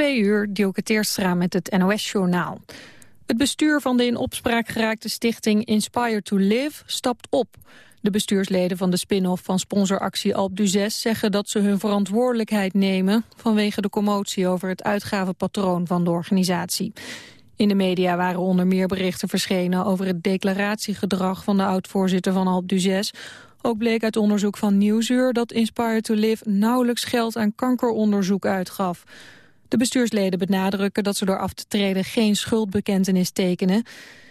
Twee uur, Dioke Teerstra met het NOS-journaal. Het bestuur van de in opspraak geraakte stichting Inspire to Live stapt op. De bestuursleden van de spin-off van sponsoractie Alp du zeggen dat ze hun verantwoordelijkheid nemen... vanwege de commotie over het uitgavenpatroon van de organisatie. In de media waren onder meer berichten verschenen over het declaratiegedrag van de oud-voorzitter van Alp du Ook bleek uit onderzoek van Nieuwsuur dat Inspire to Live nauwelijks geld aan kankeronderzoek uitgaf. De bestuursleden benadrukken dat ze door af te treden geen schuldbekentenis tekenen.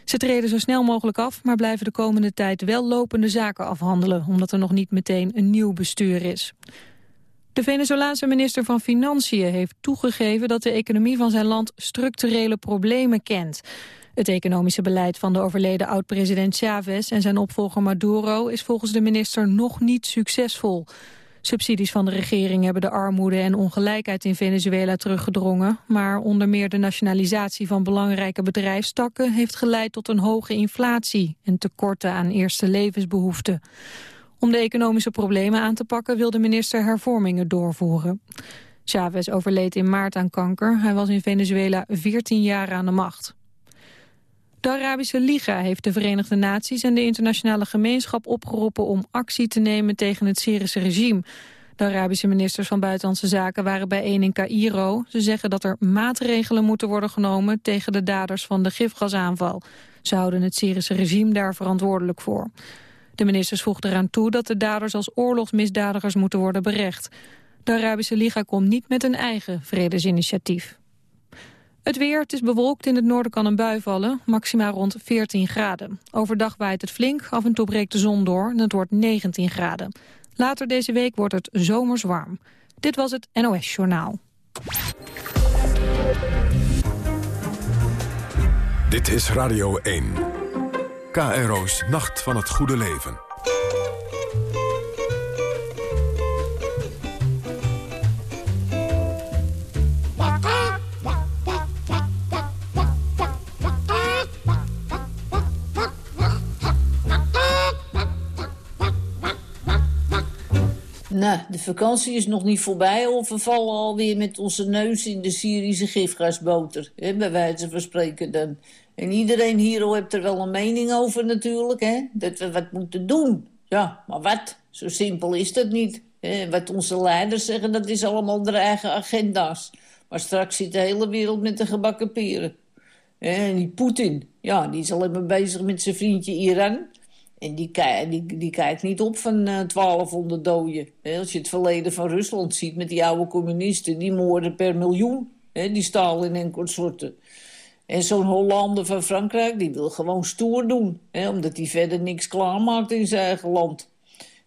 Ze treden zo snel mogelijk af, maar blijven de komende tijd wel lopende zaken afhandelen, omdat er nog niet meteen een nieuw bestuur is. De Venezolaanse minister van Financiën heeft toegegeven dat de economie van zijn land structurele problemen kent. Het economische beleid van de overleden oud-president Chavez en zijn opvolger Maduro is volgens de minister nog niet succesvol. Subsidies van de regering hebben de armoede en ongelijkheid in Venezuela teruggedrongen. Maar onder meer de nationalisatie van belangrijke bedrijfstakken heeft geleid tot een hoge inflatie en tekorten aan eerste levensbehoeften. Om de economische problemen aan te pakken wil de minister hervormingen doorvoeren. Chavez overleed in maart aan kanker. Hij was in Venezuela 14 jaar aan de macht. De Arabische Liga heeft de Verenigde Naties en de internationale gemeenschap opgeroepen om actie te nemen tegen het Syrische regime. De Arabische ministers van Buitenlandse Zaken waren bijeen in Cairo. Ze zeggen dat er maatregelen moeten worden genomen tegen de daders van de gifgasaanval. Ze houden het Syrische regime daar verantwoordelijk voor. De ministers voegden eraan toe dat de daders als oorlogsmisdadigers moeten worden berecht. De Arabische Liga komt niet met een eigen vredesinitiatief. Het weer, het is bewolkt, in het noorden kan een bui vallen, maxima rond 14 graden. Overdag waait het flink, af en toe breekt de zon door en het wordt 19 graden. Later deze week wordt het zomers warm. Dit was het NOS Journaal. Dit is Radio 1. KRO's Nacht van het Goede Leven. Nou, de vakantie is nog niet voorbij of we vallen alweer met onze neus in de Syrische gifgasboter. Hè, bij wijze van spreken dan. En iedereen hier heeft er wel een mening over natuurlijk, hè. Dat we wat moeten doen. Ja, maar wat? Zo simpel is dat niet. Hè? Wat onze leiders zeggen, dat is allemaal de eigen agenda's. Maar straks zit de hele wereld met de gebakken peren. En die Poetin, ja, die is alleen maar bezig met zijn vriendje Iran. En die, die, die kijkt niet op van uh, eh, 1200 doden. als je het verleden van Rusland ziet met die oude communisten... die moorden per miljoen, hè, die Stalin en consorten. En zo'n Hollander van Frankrijk, die wil gewoon stoer doen. Hè, omdat hij verder niks klaarmaakt in zijn eigen land.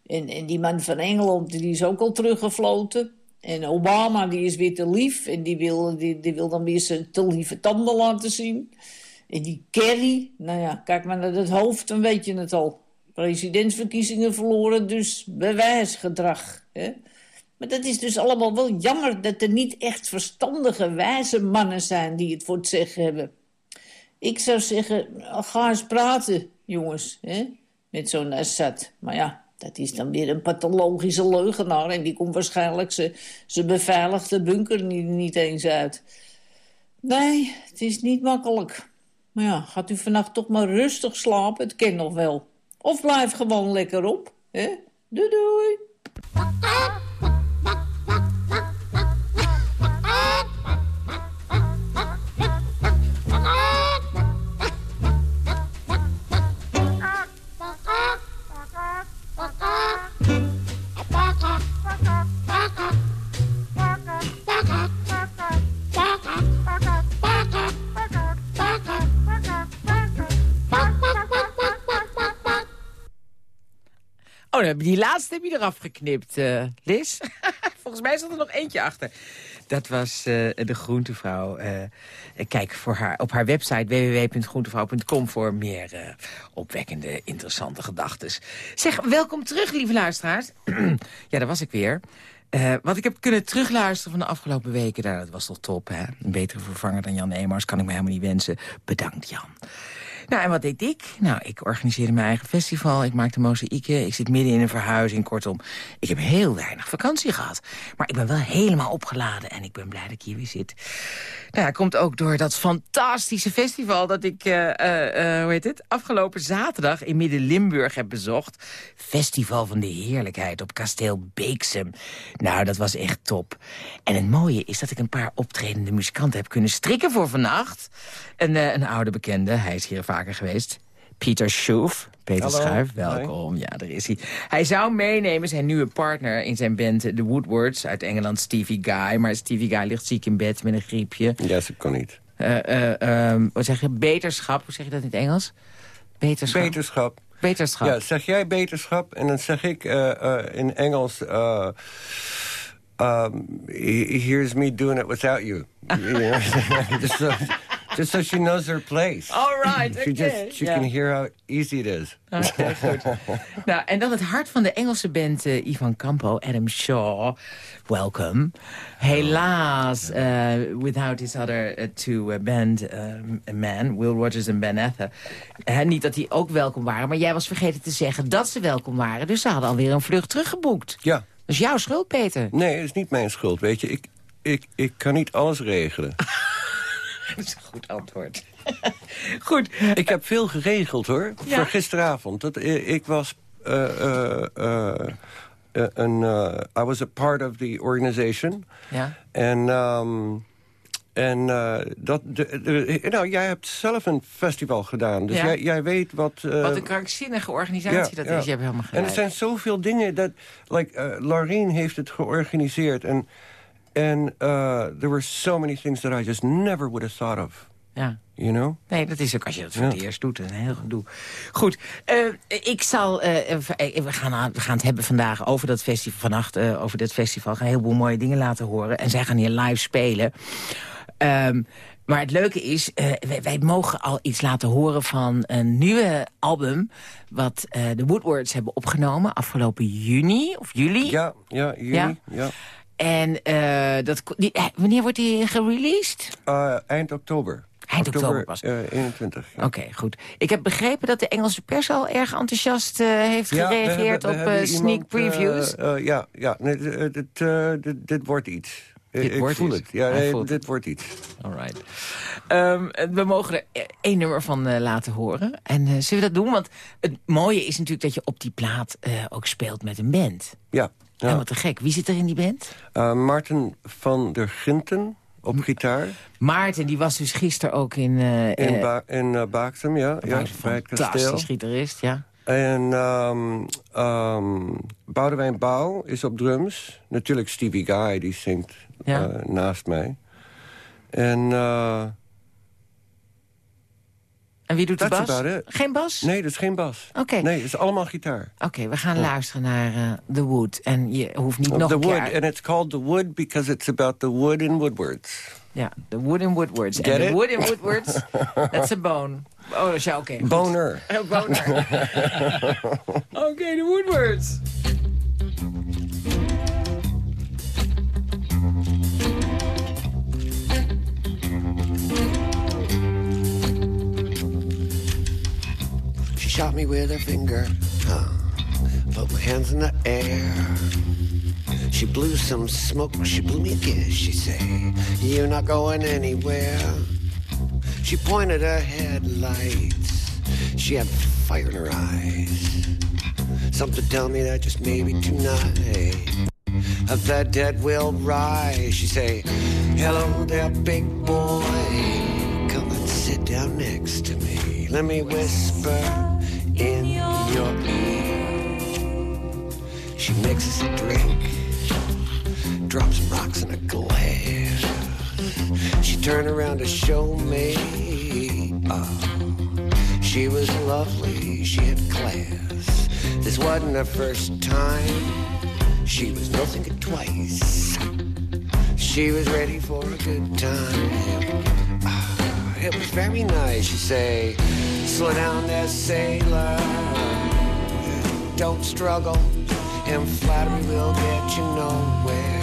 En, en die man van Engeland, die is ook al teruggefloten. En Obama, die is weer te lief. En die wil, die, die wil dan weer zijn te lieve tanden laten zien. En die Kerry, nou ja, kijk maar naar het hoofd, dan weet je het al presidentsverkiezingen verloren, dus bewijsgedrag. Hè? Maar dat is dus allemaal wel jammer dat er niet echt verstandige, wijze mannen zijn die het voor het zeggen hebben. Ik zou zeggen, ga eens praten, jongens, hè? met zo'n Assad. Maar ja, dat is dan weer een pathologische leugenaar... en die komt waarschijnlijk zijn beveiligde bunker niet, niet eens uit. Nee, het is niet makkelijk. Maar ja, gaat u vannacht toch maar rustig slapen, het ken nog wel. Of blijf gewoon lekker op. Hè? Doei doei. Die laatste heb je eraf geknipt, uh, Liz. Volgens mij zat er nog eentje achter. Dat was uh, de groentevrouw. Uh, kijk voor haar, op haar website www.groentevrouw.com voor meer opwekkende, interessante gedachten. Zeg, welkom terug, lieve luisteraars. ja, daar was ik weer. wat ik heb kunnen terugluisteren van de afgelopen weken... Nou, dat was toch top, hè? Een betere vervanger dan Jan Emers kan ik me helemaal niet wensen. Bedankt, Jan. Nou, en wat deed ik? Nou, ik organiseerde mijn eigen festival. Ik maakte mozaïeken. Ik zit midden in een verhuizing. Kortom, ik heb heel weinig vakantie gehad. Maar ik ben wel helemaal opgeladen. En ik ben blij dat ik hier weer zit. Nou, ja, komt ook door dat fantastische festival... dat ik, uh, uh, hoe heet het, afgelopen zaterdag in Midden-Limburg heb bezocht. Festival van de Heerlijkheid op kasteel Beeksem. Nou, dat was echt top. En het mooie is dat ik een paar optredende muzikanten heb kunnen strikken voor vannacht. Een, een oude bekende, hij is hier vaker geweest. Pieter Schoof. Peter Hallo. Schuif, welkom. Ja, daar is hij. Hij zou meenemen zijn nieuwe partner in zijn band The Woodwards uit Engeland, Stevie Guy. Maar Stevie Guy ligt ziek in bed met een griepje. Ja, ze kon niet. Uh, uh, um, wat zeg je? Beterschap, hoe zeg je dat in het Engels? Beterschap. Beterschap. Beterschap. Ja, zeg jij beterschap en dan zeg ik uh, in Engels... Um, here's me doing it without you. so, just so she knows her place. All right, she okay. just she yeah. can hear how easy it is. Okay, goed. nou, en dan het hart van de Engelse band uh, Ivan Campo, Adam Shaw. Welcome. Helaas, uh, without his other uh, two band men, Will Rogers en Ben Ether. niet dat die ook welkom waren, maar jij was vergeten te zeggen dat ze welkom waren. Dus ze hadden alweer een vlucht teruggeboekt. Ja. Dat is jouw schuld, Peter. Nee, het is niet mijn schuld, weet je. Ik, ik, ik kan niet alles regelen. dat is een goed antwoord. goed. Ik heb veel geregeld, hoor. Ja. Voor gisteravond. Dat, ik was... Uh, uh, uh, een, I was a part of the organization. Ja. En... Um, en uh, dat, de, de, nou, jij hebt zelf een festival gedaan. Dus ja. jij, jij, weet wat... Uh, wat een krankzinnige organisatie ja, dat ja. is. Je hebt helemaal gelijk. En er zijn zoveel dingen dat... Like, uh, Laureen heeft het georganiseerd. En and, there were so many things that I just never would have thought of. Ja. You know? Nee, dat is ook als je dat voor het eerst doet. Een heel gedoe. Goed, uh, ik zal... Uh, we, gaan, we gaan het hebben vandaag over dat festival. Vannacht uh, over dat festival. Gaan een heleboel mooie dingen laten horen. En zij gaan hier live spelen. Um, maar het leuke is, uh, wij, wij, mogen al iets laten horen van een nieuwe album... wat uh, de Woodwards hebben opgenomen afgelopen juni of juli. Ja, ja, juni, ja. ja. En uh, dat, die, wanneer wordt die gereleased? eind oktober. Eind oktober, pas. Uh, 21. Ja. Oké, okay, goed. Ik heb begrepen dat de Engelse pers al erg enthousiast heeft ja, gereageerd we hebben, we op sneak iemand, previews. ja, ja nee, dit, dit, dit wordt iets. Dit ik wordt voel iets. het. Ja, Hij nee, voelt dit wordt iets. Alright. Um, we mogen er één nummer van uh, laten horen. En uh, zullen we dat doen? Want het mooie is natuurlijk dat je op die plaat uh, ook speelt met een band. Ja. ja. En wat te gek. Wie zit er in die band? Maarten van der Ginten op gitaar. Maarten, die was dus gisteren ook in... In ba in ja. ja bij het kasteel. Fantastisch gitarist, ja. En um, um, Boudewijn Bouw is op drums. Natuurlijk Stevie Guy, die zingt ja. uh, naast mij. En... Uh, en wie doet de bas? Geen bas? Nee, dat is geen bas. Oké. Okay. Nee, dat is allemaal gitaar. Oké, okay, we gaan ja. luisteren naar uh, The Wood. En je hoeft niet nog the een wood. keer... And it's called The Wood because it's about the wood in Woodwards. Ja, The Wood in Woodwards. Get en it? The Wood in Woodwards, that's a bone. Oh, ja, oké. Okay, Boner. Oh, boner. oké, okay, The Woodwards. Shot me with her finger, put my hands in the air. She blew some smoke, she blew me a kiss. She say, "You're not going anywhere." She pointed her headlights. She had fire in her eyes. Something tell me that just maybe tonight the dead will rise. She say, "Hello there, big boy. Come and sit down next to me. Let me whisper in your ear." She mixes a drink, drops rocks in a glass. She turned around to show me. Oh, she was lovely, she had class. This wasn't her first time. She was no thinking twice. She was ready for a good time. It was very nice. You say, slow down there, sailor. Don't struggle, and flattery will get you nowhere.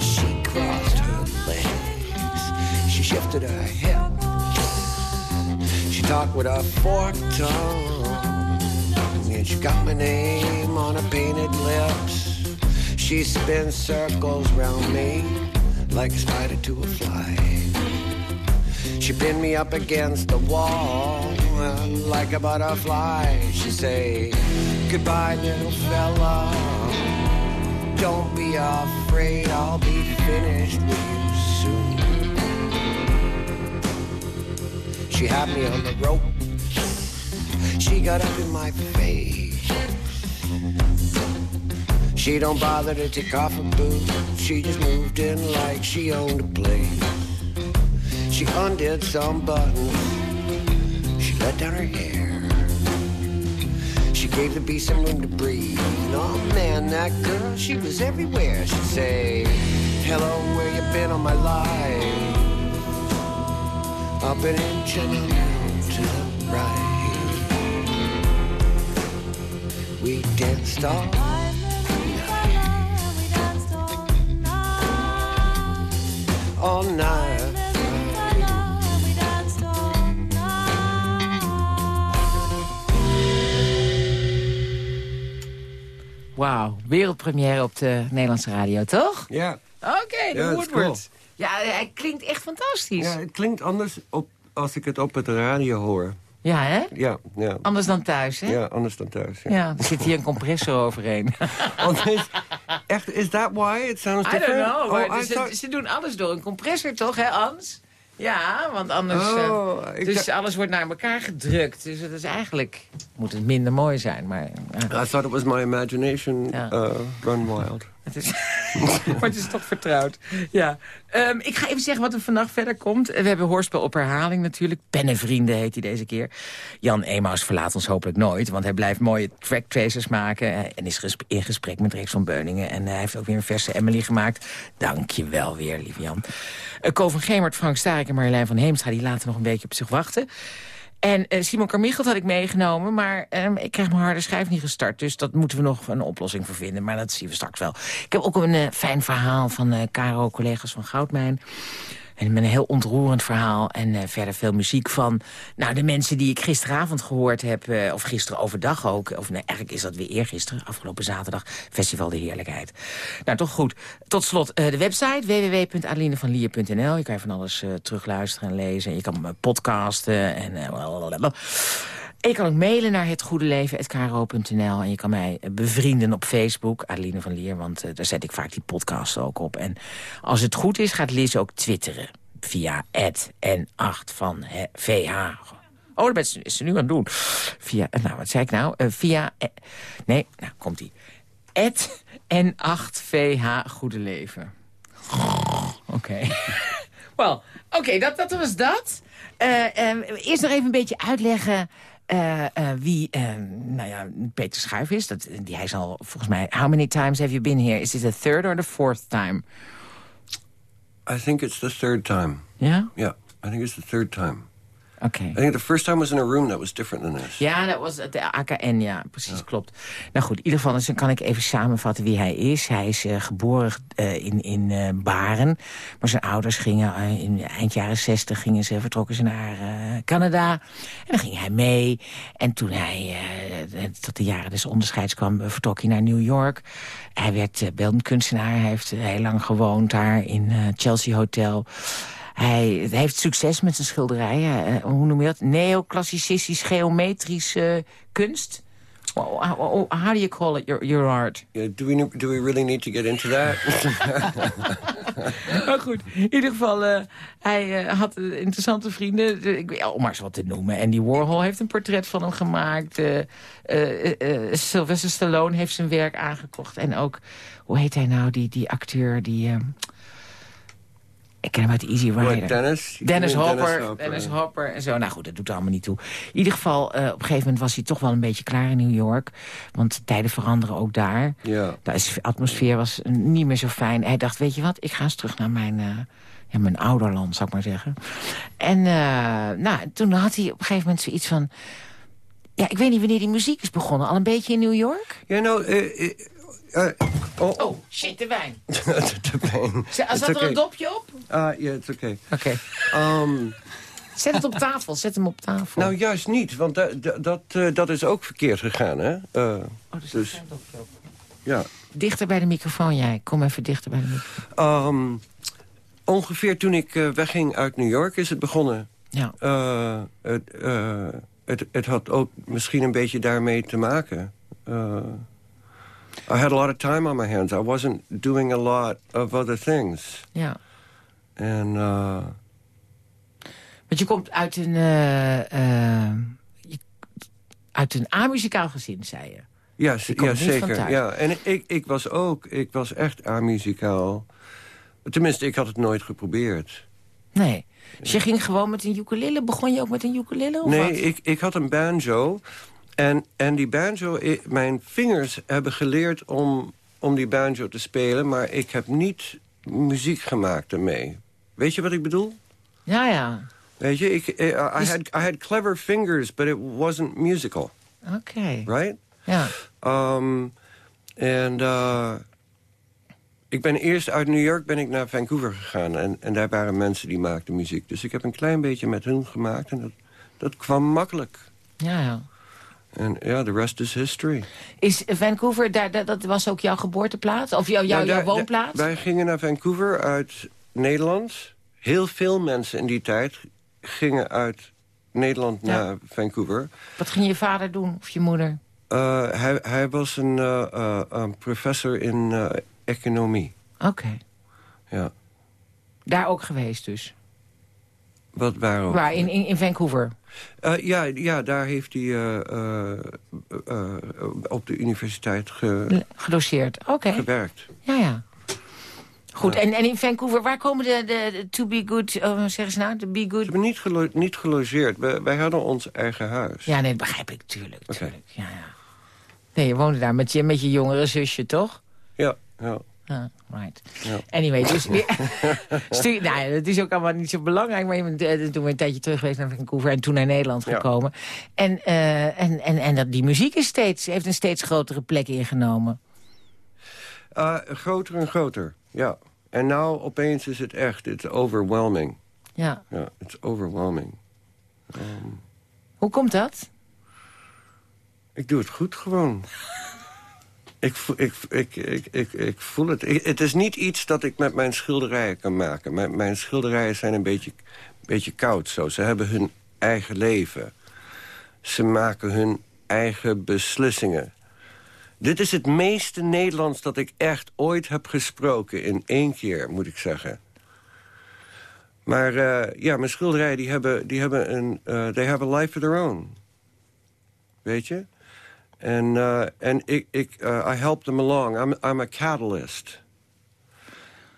She crossed her legs. She shifted her hips. she talked with a forked tongue. And she got my name on her painted lips. She spins circles round me like a spider to a fly. She pinned me up against the wall like a butterfly. She say, Goodbye, little fella. Don't be afraid, I'll be finished with you soon. She had me on the rope. She got up in my face. She don't bother to take off her boots. She just moved in like she owned a place. She undid some buttons. She let down her hair. She gave the beast some room to breathe. Oh man, that girl, she was everywhere. She'd say, Hello, where you been all my life? Up an inch and a to the right. We danced all all night. Wauw, wereldpremière op de Nederlandse radio, toch? Ja. Oké, de Ja, Woodward. cool. Ja, hij klinkt echt fantastisch. ja, Ja, het klinkt anders op, als ik het op het radio hoor. Hè? Ja, ja. Anders dan thuis, hè? Ja, anders dan thuis. Ja. Ja, er zit hier een compressor overheen. Want is, echt, is that why it sounds I don't different? know, maar oh, I ze, doen alles door een compressor, toch, hè, Ans? Ja, want anders... Oh, eh, dus alles wordt naar elkaar gedrukt. Dus het is eigenlijk... Moet het minder mooi zijn, maar... ja, I thought it was my imagination Ja. uh, run wild. Het is, het is toch vertrouwd. Ja. Ehm, ik ga even zeggen wat er vannacht verder komt. We hebben hoorspel op herhaling natuurlijk. Pennenvrienden heet hij deze keer. Jan Emaus verlaat ons hopelijk nooit. Want hij blijft mooie track tracers maken. eh, En is in gesprek met Rex van Beuningen. En hij heeft ook weer een verse Emily gemaakt. Dank je wel weer, lieve Jan. Uh, Ko van Gemert, Frank Starik en Marjolein van Heemstra... die laten nog een beetje op zich wachten. En eh, Simon Carmichelt had ik meegenomen, maar ehm, ik krijg mijn harde schijf niet gestart. Dus dat moeten we nog een oplossing voor vinden. Maar dat zien we straks wel. Ik heb ook een eh, fijn verhaal van eh Caro, collega's van Goudmijn. En met een heel ontroerend verhaal. En eh, verder veel muziek van nou, de mensen die ik gisteravond gehoord heb. eh, of gisteren overdag ook. Of nee, eigenlijk is dat weer eergisteren, afgelopen zaterdag. Festival de Heerlijkheid. Nou, toch goed. Tot slot eh, de website www.adelinevanlier.nl. Je kan van alles terugluisteren en lezen. Je kan podcasten en... En je kan ook mailen naar hetgoedeleven.kro.nl. En je kan mij eh, bevrienden op Facebook, Adeline van Lier. Want eh, daar zet ik vaak die podcast ook op. En als het goed is, gaat Liz ook twitteren. Via N8 van VH. Oh, dat is ze- nu aan het doen. Via, eh, nou, wat zei ik nou? Via, nee, nou, komt-ie. N8VH Goede Leven. Oké. Wel, oké, dat, dat was dat. Eerst nog even een beetje uitleggen eh, wie eh, nou ja, Peter Schuif is. Dat, die, hij zal volgens mij... How many times have you been here? Is dit the third or the fourth time? I think it's the third time. Ja? Yeah, I think it's the third time. Oké. I think the first time was in a room that was different than this. Ja, dat was de AKN, ja, precies, klopt. Nou goed, in ieder geval dus dan kan ik even samenvatten wie hij is. Hij is eh, geboren eh, in, in eh, Baren, maar zijn ouders gingen in eind jaren zestig gingen ze, vertrokken ze naar Canada. En dan ging hij mee. En toen hij tot de jaren des onderscheids kwam, vertrok hij naar New York. Hij werd beeldend kunstenaar, hij heeft heel lang gewoond daar in Chelsea Hotel. Hij heeft succes met zijn schilderijen. eh, hoe noem je dat? Neoclassicistisch geometrische kunst. Oh, how, how do you call it, your, your art? Yeah, do, we, do we really need to get into that? Maar goed, in ieder geval, eh, hij eh, had eh, interessante vrienden. De- ik, weet- om maar eens wat te noemen. Andy Warhol heeft een portret van hem gemaakt. eh, eh, eh, eh, Sylvester Stallone heeft zijn werk aangekocht. En ook, hoe heet hij nou, die, die acteur die... eh, ik ken hem uit Easy Rider. What, Dennis? You Dennis Hopper, Dennis Hopper, en zo. Nou goed, dat doet er allemaal niet toe. In ieder geval, eh, op een gegeven moment was hij toch wel een beetje klaar in New York. Want de tijden veranderen ook daar. Ja. De is- atmosfeer was eh, niet meer zo fijn. Hij dacht, weet je wat, ik ga eens terug naar mijn, eh, ja, mijn ouderland, zou ik maar zeggen. En uh, nou, toen had hij op een gegeven moment zoiets van... Ja, ik weet niet wanneer die muziek is begonnen. Al een beetje in New York? Yeah, no, uh, uh, uh, oh, oh, shit, de wijn. the pain. Zat er een dopje op? Uh, yeah, it's okay. Oké. Um, Zet het op tafel, zet hem op tafel. Nou, juist niet, want da- da- dat, eh, dat is ook verkeerd gegaan, hè? Eh, oh, dus, dus, ja. Dichter bij de microfoon, jij. Kom even dichter bij de microfoon. Ehm, ongeveer toen ik eh, wegging uit New York is het begonnen. Ja. Eh, het, eh, het, het had ook misschien een beetje daarmee te maken. I had a lot of time on my hands. I wasn't doing a lot of other things. ja. En uh, Want je komt uit een, eh, eh, je- uit een amuzikaal gezin, zei je. ja, Je ja zeker. Ja. En ik, ik was ook, ik was echt amuzikaal. Tenminste, ik had het nooit geprobeerd. Nee. Dus je ging gewoon met een ukulele? Begon je ook met een ukulele? Of Nee, wat? ik, ik had een banjo. En, en die banjo, mijn vingers hebben geleerd om, om die banjo te spelen... maar ik heb niet muziek gemaakt ermee. Weet je wat ik bedoel? Ja, ja. Weet je, ik, I, I, had, I had clever fingers, but it wasn't musical, Oké. right? Ja. Um, en uh, ik ben eerst uit New York ben ik naar Vancouver gegaan. En, en daar waren mensen die maakten muziek. Dus ik heb een klein beetje met hun gemaakt. En dat, dat kwam makkelijk. Ja, ja. En ja, the rest is history. Is Vancouver, daar, daar- dat was ook jouw geboorteplaats? Of jouw, Nou, woonplaats? daar- wij gingen naar Vancouver uit Nederland. Heel veel mensen in die tijd gingen uit Nederland Ja. naar Vancouver. Wat ging je vader doen? Of je moeder? Uh, hij, hij was een, uh, uh, een professor in economie. Oké. Ja. Daar ook geweest dus? Wat waarom? Waar? In, in, in Vancouver? Uh, ja, ja, daar heeft hij uh, uh, uh, op de universiteit ge Gedoseerd, oké. gewerkt. Ja, ja. Goed, en, en in Vancouver, waar komen de, de, de to be good, uh, zeggen ze nou, de be good? hebben niet, gelo niet gelogeerd. Wij, wij hadden ons eigen huis. Ja, nee, dat begrijp ik, tuurlijk, tuurlijk. Ja, ja. Nee, je woonde daar met je, met je jongere zusje, toch? Ja, ja. Ah, right. Ja. Anyway, dus... Stuur, nou, dat is ook allemaal niet zo belangrijk. Maar je bent eh, toen we een tijdje terug geweest naar Vancouver... en toen naar Nederland Ja. gekomen. En, eh, en, en, en dat, die muziek is steeds, heeft een steeds grotere plek ingenomen. Uh, groter en groter, ja. En nou opeens is het echt, it's overwhelming. Ja. Ja, it's overwhelming. Hoe komt dat? Ik doe het goed gewoon. Ik, ik, ik, ik, ik, voel het. Het is niet iets dat ik met mijn schilderijen kan maken. Mijn, mijn schilderijen zijn een beetje, beetje koud zo. Ze hebben hun eigen leven. Ze maken hun eigen beslissingen. Dit is het meeste Nederlands dat ik echt ooit heb gesproken. In één keer, moet ik zeggen. Maar eh, ja, mijn schilderijen die hebben, die hebben een... eh they have a life of their own. Weet je? En, eh, en ik, ik, eh, I help them along. I'm, I'm a catalyst.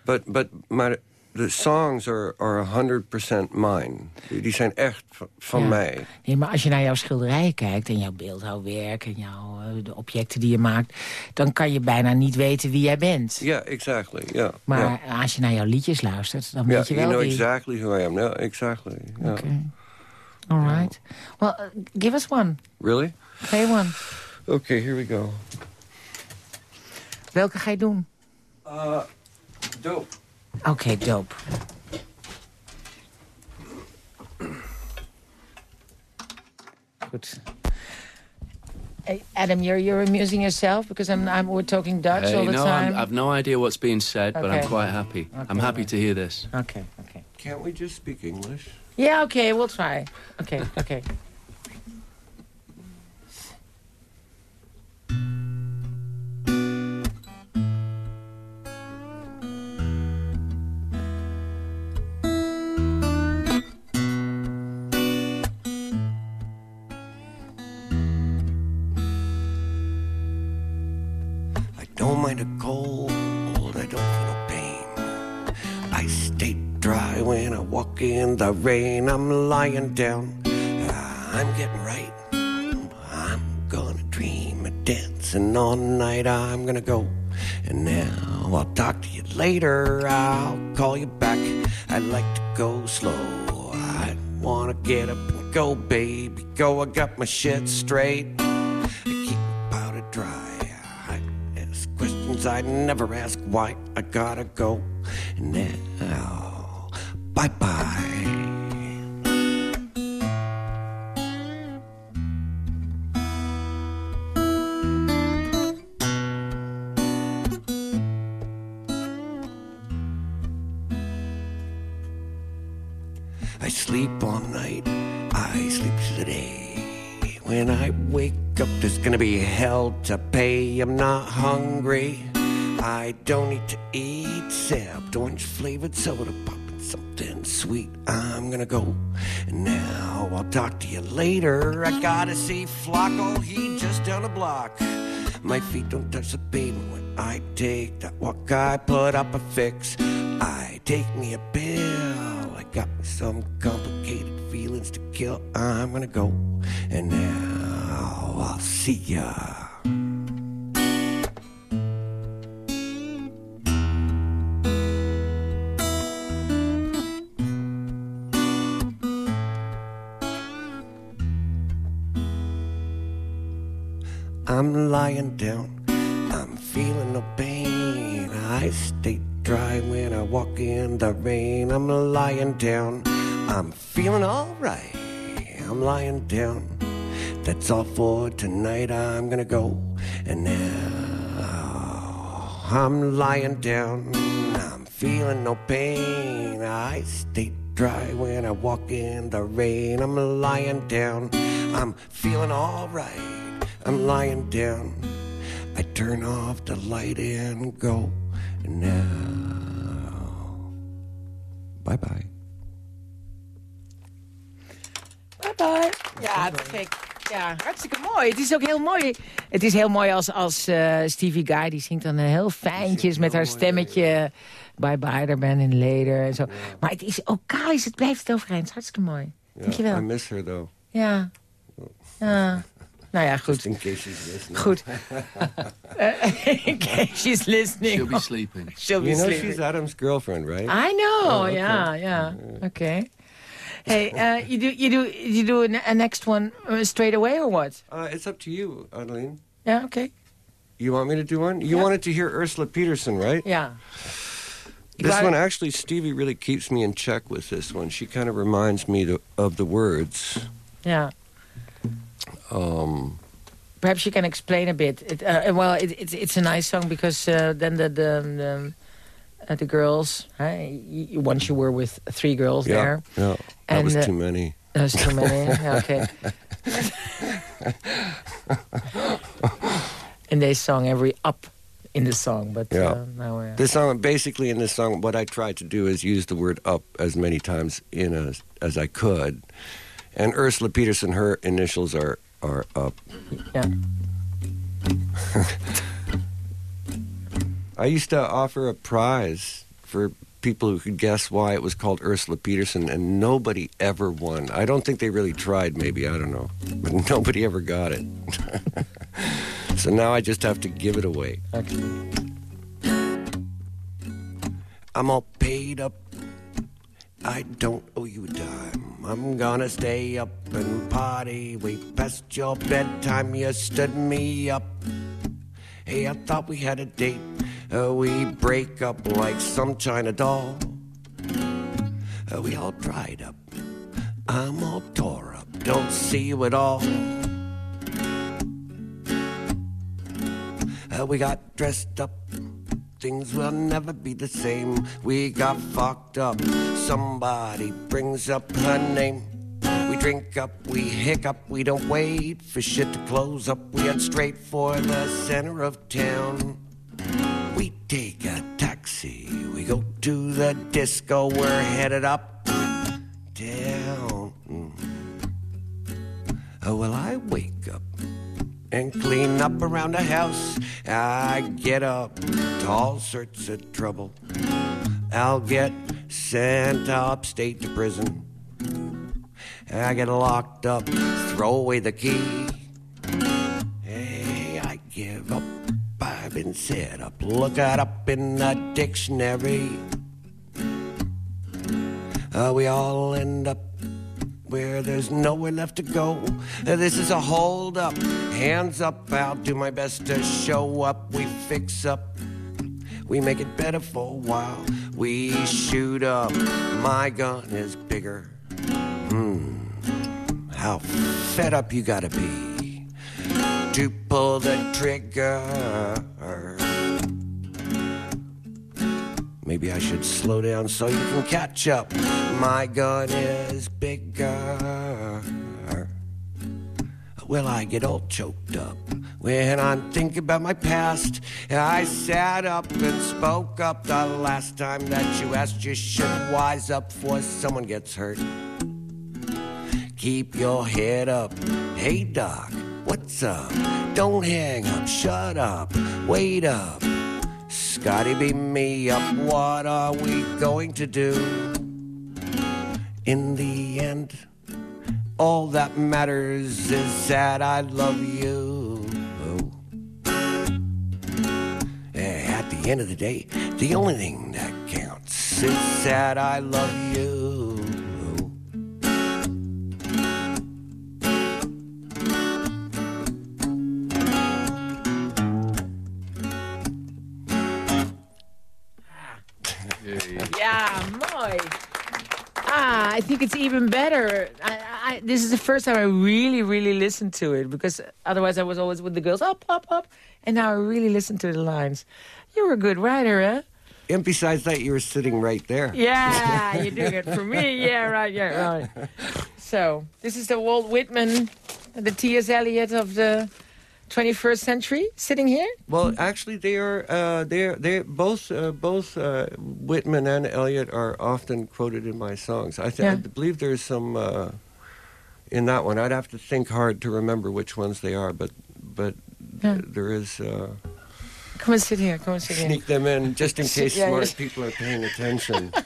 But, but, maar de songs are, are 100% mine. Die zijn echt van Ja. mij. Nee, maar als je naar jouw schilderijen kijkt... en jouw beeldhouwwerk en jouw, eh, de objecten die je maakt... dan kan je bijna niet weten wie jij bent. Ja, exactly. Ja. Maar als je naar jouw liedjes luistert, dan weet je you wel know wie. exactly who I am. Ja, exactly. Oké. All right. Well, uh, give us one. Really? Play one. Okay, here we go. Welke ga je doen? Uh, dope. Oké, dope. Goed. Hey, Adam, you're you're amusing yourself because I'm, I'm we're talking Dutch all the no, time. I'm, I've no idea what's being said, but I'm quite happy. I'm happy right. to hear this. Okay, okay. Can't we just speak English? Yeah, okay, we'll try. Okay, okay. When I walk in the rain. I'm lying down, I'm getting right. I'm gonna dream of dancing all night. I'm gonna go, and now I'll talk to you later. I'll call you back. I'd like to go slow. I wanna get up and go, baby. Go, I got my shit straight. I keep my powder dry. I ask questions I never ask. Why I gotta go now? bye bye. I sleep all night, I sleep today. When I wake up, there's gonna be hell to pay. I'm not hungry, I don't need to eat except orange flavored soda pop something sweet. I'm gonna go, and now I'll talk to you later. I gotta see Flocko, he just down the block. My feet don't touch the pavement when I take that walk. I put up a fix. I take me a pill. I got me some complicated feelings to kill. I'm gonna go, and now I'll see ya. Down, I'm feeling no pain. I stay dry when I walk in the rain. I'm lying down, I'm feeling alright. I'm lying down. That's all for tonight. I'm gonna go, and now I'm lying down. I'm feeling no pain. I stay dry when I walk in the rain. I'm lying down. I'm feeling alright. I'm lying down. I turn off the light and go. Now, bye bye. Bye bye. Ja, te gek. Ja, hartstikke mooi. Het is ook heel mooi. Het is heel mooi als, als eh, Stevie Guy, die zingt dan eh, heel fijntjes met haar stemmetje. Bye bye, daar ben in leder en zo. Maar het is ook kalisch, het blijft het overeind. Hartstikke mooi. Dankjewel. I miss her, though. Ja. ja. Nou ja, goed. Just in case she's listening. Goed. Eh, in case she's listening. She'll be sleeping. She'll be You know sleeping. she's Adam's girlfriend, right? I know, Oh, okay. yeah, yeah. Okay. Hey, uh, you do you do you do a, a next one uh, straight away or what? Uh, it's up to you, Adeline. Yeah, okay. You want me to do one? You Yeah. wanted to hear Ursula Peterson, right? Yeah. This one, actually, Stevie really keeps me in check with this one. She kind of reminds me to, of the words. Yeah. Um, Perhaps you can explain a bit. It, uh, well, it, it's it's a nice song because uh, then the the the, uh, the girls. Uh, once you were with three girls yeah, there. yeah, that was uh, too many. There's too many. okay. and they sung every up in the song, but Yeah. uh, now we're This song, basically, in this song, what I tried to do is use the word "up" as many times in as as I could. And Ursula Peterson, her initials are are up. yeah. I used to offer a prize for people who could guess why it was called Ursula Peterson, and nobody ever won. I don't think they really tried, maybe, I don't know. But nobody ever got it. so now I just have to give it away. Okay. I'm all paid up. I don't owe you a dime. I'm gonna stay up and party way past your bedtime. You stood me up. Hey, I thought we had a date. Uh, we break up like some China doll. Uh, we all dried up. I'm all tore up. Don't see you at all. Uh, we got dressed up. Things will never be the same. We got fucked up. Somebody brings up her name. We drink up, we hiccup, we don't wait for shit to close up. We head straight for the center of town. We take a taxi, we go to the disco, we're headed up, down. Oh, well, I wake up and clean up around the house. I get up to all sorts of trouble. I'll get sent upstate to prison. I get locked up, throw away the key. Hey, I give up. I've been set up. Look it up in the dictionary. Uh, we all end up where there's nowhere left to go. This is a hold up. Hands up, I'll do my best to show up. We fix up. We make it better for a while. We shoot up. My gun is bigger. Hmm. How fed up you gotta be to pull the trigger. Maybe I should slow down so you can catch up. My gun is bigger. Well, I get all choked up when I'm thinking about my past. I sat up and spoke up the last time that you asked. You should wise up before someone gets hurt. Keep your head up. Hey, Doc, what's up? Don't hang up, shut up, wait up. Scotty, beat me up. What are we going to do? In the end, all that matters is that I love you. Eh, at the end of the day, the only thing that counts is that I love you. I think it's even better. I, I, this is the first time I really, really listened to it because otherwise I was always with the girls up, up, up, and now I really listen to the lines. You're a good writer, eh? And besides that, you were sitting right there. Yeah, you're doing it for me. Yeah, right, yeah, right. So this is the Walt Whitman, the T.S. Eliot of the 21st century, sitting here. Well, actually, they are uh, they are they both uh, both uh, Whitman and Eliot are often quoted in my songs. I, th- Yeah. I believe there's some uh, in that one. I'd have to think hard to remember which ones they are, but but Yeah. there is uh, Come and sit here. Come and sit here. sneak them in just in case Yeah, smart people are paying attention.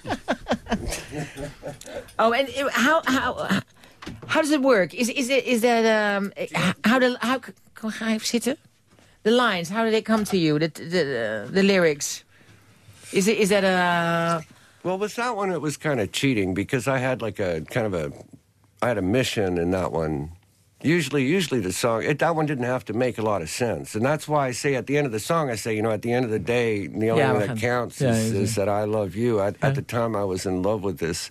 Oh, and uh, how how how does it work? Is is it is that um how the how kan ga even zitten? The lines, how did they come to you? The the the lyrics. Is it is that a Well, with that one, it was kind of cheating because I had like a kind of a, I had a mission in that one. Usually, usually the song, it, that one didn't have to make a lot of sense, and that's why I say at the end of the song, I say, you know, at the end of the day, the only Yeah, thing that counts Ja, is, is that I love you. I, At the time, I was in love with this,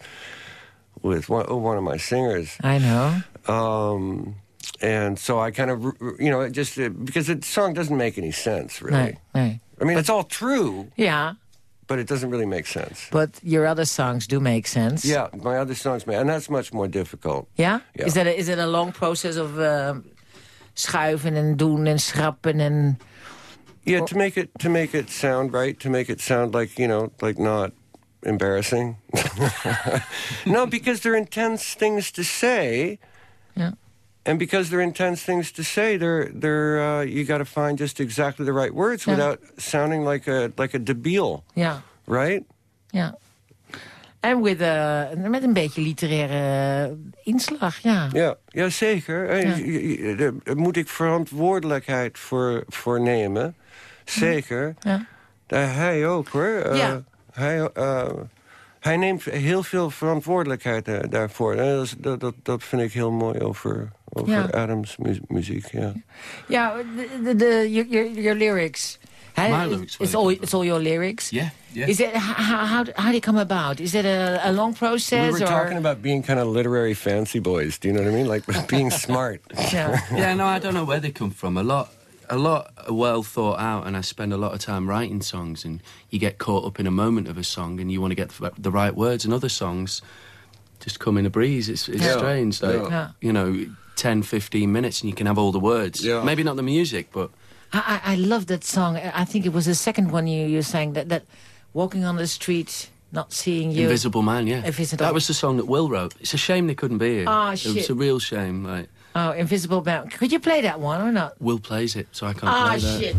with one, oh, one of my singers, I know. um, and so I kind of, you know, it just uh, because the song doesn't make any sense, really. Nee, nee. I mean, it's all true, Yeah, but it doesn't really make sense. but your other songs do make sense. Yeah, my other songs, man, and that's much more difficult. Yeah? Ja. Is, that a, is it a long process of uh, schuiven en doen en schrappen and? Yeah, to make it to make it sound right, to make it sound like you know, like not embarrassing. no, because they're intense things to say, Ja. And because they're intense things to say, they're they're uh, you got to find just exactly the right words Ja. without sounding like a like a debiel, Ja, right? ja. En with, uh, met een beetje literaire inslag, ja. Ja, ja zeker. Eh, Ja. Daar moet ik verantwoordelijkheid voor, voor nemen. Zeker. Ja. Hij ook hoor. Eh, Ja. hij, eh, hij neemt heel veel verantwoordelijkheid daarvoor. Dat, dat, dat vind ik heel mooi over, over Ja. Adams mu- muziek. Ja. Ja, de, de, de, your, your, your lyrics. My lyrics, It's all, it's all your lyrics? Yeah, yeah. Is it, how, how, how do they come about? Is it a, a long process? We were or? talking about being kind of literary fancy boys. Do you know what I mean? Like being smart. Yeah. yeah, no, I don't know where they come from. A lot, a lot well thought out, and I spend a lot of time writing songs. And you get caught up in a moment of a song, and you want to get the, the right words. And other songs just come in a breeze. It's, it's Yeah. strange. Like Yeah. you know, 10, 15 minutes, and you can have all the words. Yeah. Maybe not the music, but I, I I love that song. I think it was the second one you, you sang, that, that walking on the street, not seeing you. Invisible Man. Yeah, Invisible. that was the song that Will wrote. It's a shame they couldn't be here. Ah, It shit. was a real shame. Like Oh, Invisible Man. Could you play that one or not? Will plays it, so I can't Ah, play that. shit.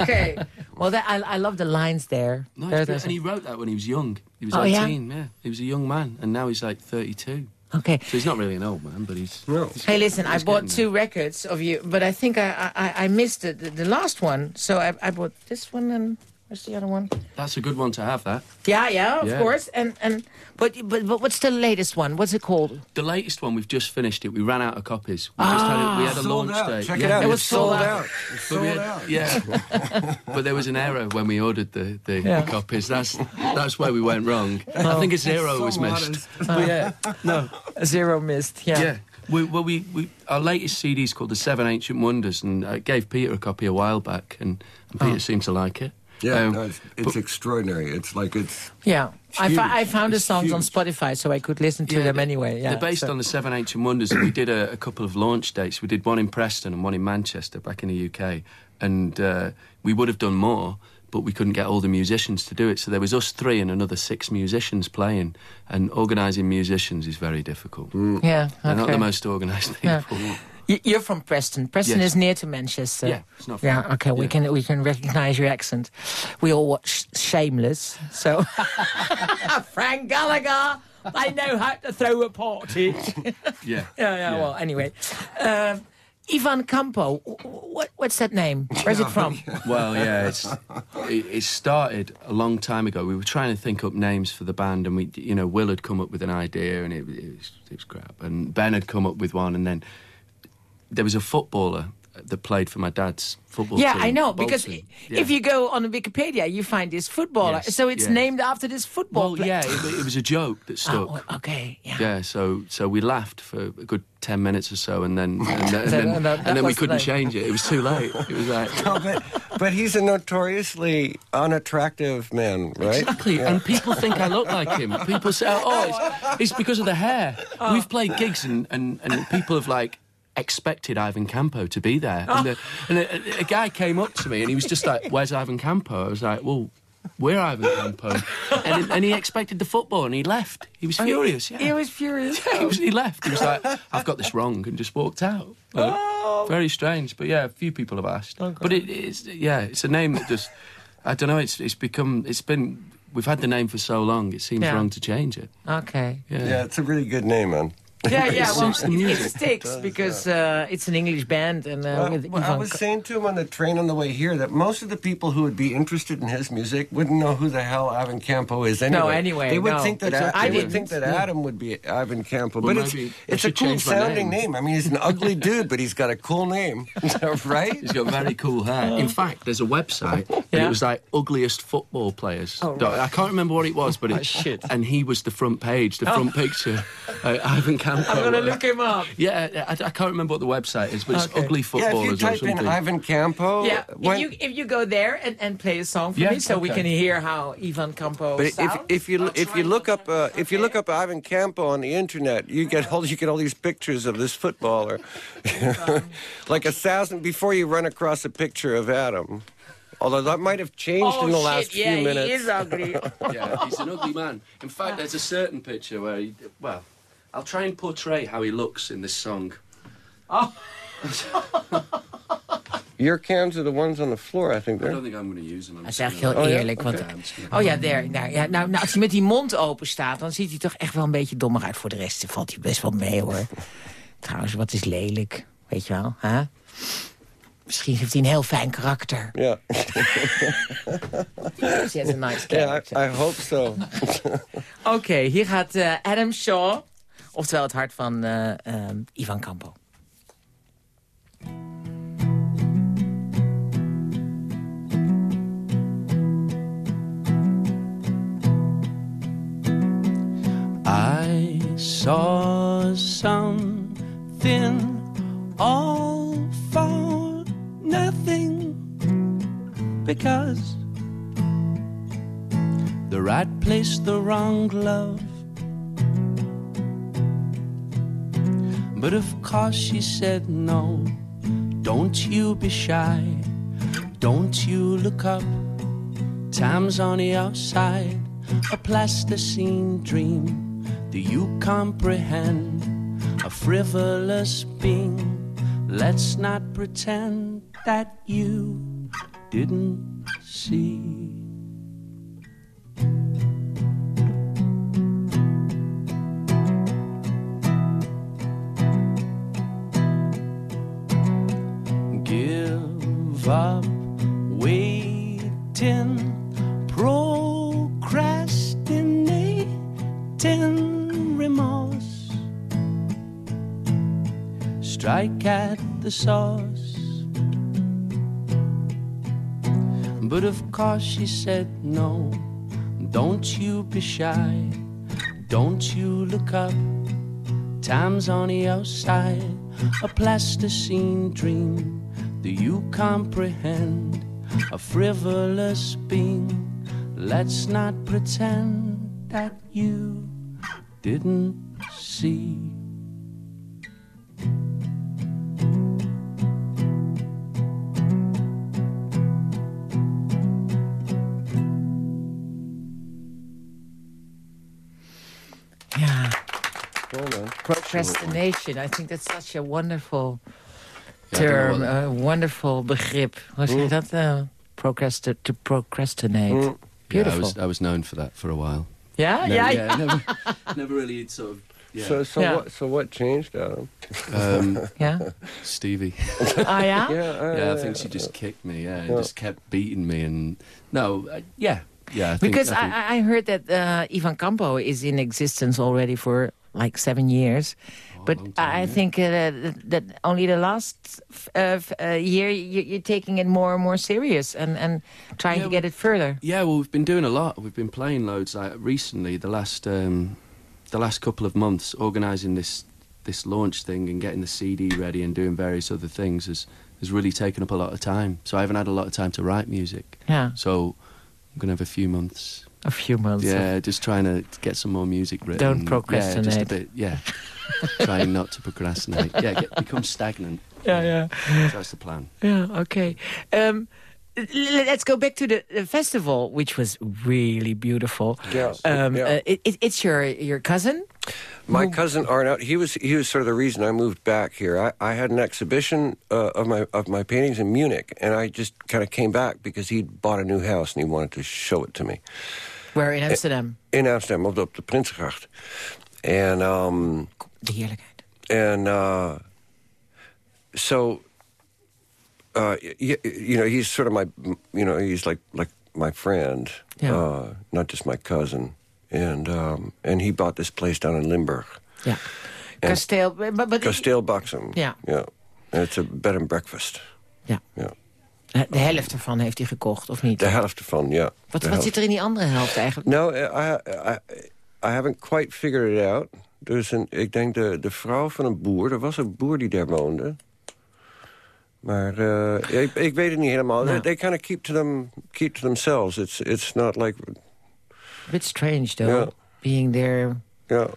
okay. well, that, I, I love the lines there. No, There- it's good. there's and he wrote that when he was young. He was Oh, yeah? 18, yeah? He was a young man, and now he's like 32. A- okay. So he's not really an old man, but he's... No. Hey, listen, I bought getting two records of you, but I think I I, I missed the, the, the last one. So I, I bought this one and where's the other one? That's a good one to have, that. Yeah, yeah, of Yeah. course. And and but, but but what's the latest one? What's it called? The latest one, we've just finished it. We ran out of copies. We just had it, we had a ah. Sold launch out. day. Check yeah. it out. It was sold sold out. out. It's But sold had- out. Yeah, but there was an error when we ordered the, the, Yeah. the copies. That's that's where we went wrong. I think a zero was missed. But oh, yeah, no, A Zero missed. Yeah. yeah. We, well, we, we our latest CD is called The Seven Ancient Wonders, and uh, I gave Peter a copy a while back, and, and Peter oh. seemed to like it. Yeah, Um, no, it's, it's extraordinary. It's like it's Yeah, I, huge. I found the It's songs on. Spotify, so I could listen to Yeah, them anyway. Yeah, They're based so- on the Seven Ancient Wonders, and we did a, a couple of launch dates. We did one in Preston and one in Manchester back in the UK, and uh, we would have done more, but we couldn't get all the musicians to do it. So there was us three and another six musicians playing, and organising musicians is very difficult. Yeah, They're not the most organised people. Y- You're from Preston. Preston Yes. is near to Manchester. Yeah, it's not far. Yeah, okay, we can we can recognise your accent. We all watch Shameless, so Frank Gallagher. I know how to throw a party. Yeah. yeah, yeah, Well, anyway, um, Ivan Campo. wh- wh- What what's that name? Where's it from? Well, yeah, it's, it, it started a long time ago. We were trying to think up names for the band, and we, you know, Will had come up with an idea, and it, it, was, it was crap. And Ben had come up with one, and then there was a footballer that played for my dad's football Yeah, team. I know because Bolton. i if you go on Wikipedia, you find this footballer. Yes, so it's yes. named after this football. well, pla- yeah, it, it was a joke that Oh, stuck. well, okay. Yeah. Yeah, so so we laughed for a good ten minutes or so, and then and then, and Then- then, and that- that and then we couldn't name. change it. It was too late. It was like No, but, but he's a notoriously unattractive man, right? Exactly, and people think I look like him. People say, "Oh, it's, it's because of the hair." Oh. We've played gigs, and, and, and people have like expected Ivan Campo to be there, and, the, and a, a guy came up to me, and he was just like, "Where's Ivan Campo?" I was like, "Well." We're Ivan Campo, and, and he expected the football, and he left. He was oh, furious. Yeah, He was furious. he, was, he left. He was like, "I've got this wrong," and just walked out. But oh. Very strange, but yeah, a few people have asked. Oh, but it's yeah, it's a name that just I don't know. It's it's become it's been we've had the name for so long. It seems Yeah. wrong to change it. Okay. Yeah. Yeah, it's a really good name, man. Yeah, yeah. Well, suits the it, it music. sticks because uh, it's an English band, and uh, Well, with well, I was saying to him on the train on the way here that most of the people who would be interested in his music wouldn't know who the hell Ivan Campo is anyway. anyway, they would no. think that Exactly. A- I they would didn't. think that Adam would be Ivan Campo, Well, but it's maybe it's a cool sounding name. name. I mean, he's an ugly dude, but he's got a cool name, right? He's got very cool hair. In fact, there's a website, and Yeah. it was like ugliest football players. Oh, right. I can't remember what it was, but it, Oh, shit. and he was the front page, the front picture. Uh, Ivan Campo. I'm gonna look him up. Yeah, I, I can't remember what the website is, but it's Okay. ugly Yeah, if footballers you or type something. in Ivan Campo, Yeah, when- if you if you go there and, and play a song for Yeah, me, so we can hear how Ivan Campo But if, sounds. if you if you look up uh, if you look up Ivan Campo on the internet, you get all you get all these pictures of this footballer, like a thousand before you run across a picture of Adam. Although that might have changed oh in the shit! last yeah, few minutes. he is ugly. yeah, he's an ugly man. In fact, there's a certain picture where he, well, I'll try and portray how he looks in this song. Your cans are the ones on the floor, I think. I don't think I'm going to use them. I'm Dat is eigenlijk heel eerlijk. Want, Ja, gonna- oh ja, daar. daar ja, nou, nou, als hij met die mond open staat, dan ziet hij toch echt wel een beetje dommer uit. Voor de rest valt hij best wel mee hoor. Trouwens, wat is lelijk. Weet je wel, hè? Misschien heeft hij een heel fijn karakter. Ja, he has a nice ja, character. I, I hope so. Oké, hier gaat eh, Adam Shaw. Oftewel het hart van eh, ehm, Ivan Campo. I saw something all for nothing because the right place, the wrong glove. But of course she said no. Don't you be shy. Don't you look up. Time's on the outside. A plasticine dream. Do you comprehend? A frivolous being. Let's not pretend that you didn't see. Up waiting, procrastinating remorse. Strike at the source. But of course she said no. Don't you be shy. Don't you look up. Time's on the outside. A plasticine dream. Do you comprehend? a frivolous being. Let's not pretend that you didn't see. Ja, Well, man. procrastination. I think that's such a wonderful Ja, ik term, ben wel- a wonderful begrip. Hoe zeg je dat? Uh, procrasti to procrastinate. Mm. Yeah, I Beautiful. was, I was known for that for a while. Yeah, Never, ja, yeah, never, never really sort of. Yeah. So, so Yeah. what? So what changed, Adam? um, ja. Stevie. Ah ja? Yeah, uh, yeah, I think she just kicked me. Yeah, and Yeah. just kept beating me. And no, uh, yeah, yeah. I think, Because I think, I, I heard that uh, Ivan Campo is in existence already for like seven years. But I yeah. think uh, that, only the last uh, uh, year you, you're taking it more and more serious and, and trying Yeah, to get it further. Yeah, well, we've been doing a lot. We've been playing loads. Like recently, the last um, the last couple of months, organising this this launch thing and getting the CD ready and doing various other things has has really taken up a lot of time. So I haven't had a lot of time to write music. Yeah, So I'm gonna have a few months. A few months. of- Yeah, just trying to get some more music written. Don't Yeah, just procrastinate. a bit. Yeah, trying not to procrastinate. Yeah, get, become stagnant. yeah, yeah. That's the plan. Yeah, okay. Um, let's go back to the, the festival, which was really beautiful. Yeah, Um, yeah. uh, it, it, it's your your cousin. My Who- cousin Arnold, he was he was sort of the reason I moved back here. I, I had an exhibition uh, of my of my paintings in Munich, and I just kind of came back because he'd bought a new house and he wanted to show it to me Where in Amsterdam? in Amsterdam op de, op de Prinsengracht. And um, De heerlijkheid. and uh, so uh, you, you know he's sort of my you know he's like like my friend, Yeah. uh, not just my cousin. And um, and he bought this place down in Limburg. Ja. Kasteel. But, but Kasteel Baxum. Ja. Yeah. And it's a bed and breakfast. Ja. Ja. De helft ervan heeft hij gekocht, of niet? De helft ervan, ja. wat wat zit er in die andere helft eigenlijk? Nou, I, I, I haven't quite figured it out. Dus een, ik denk de, de vrouw van een boer, er was een boer die daar woonde. Maar eh, ik, ik weet het niet helemaal. Nou. They, kind of keep to them, keep to themselves. It's, it's not like, A bit strange, though. Being there... ja.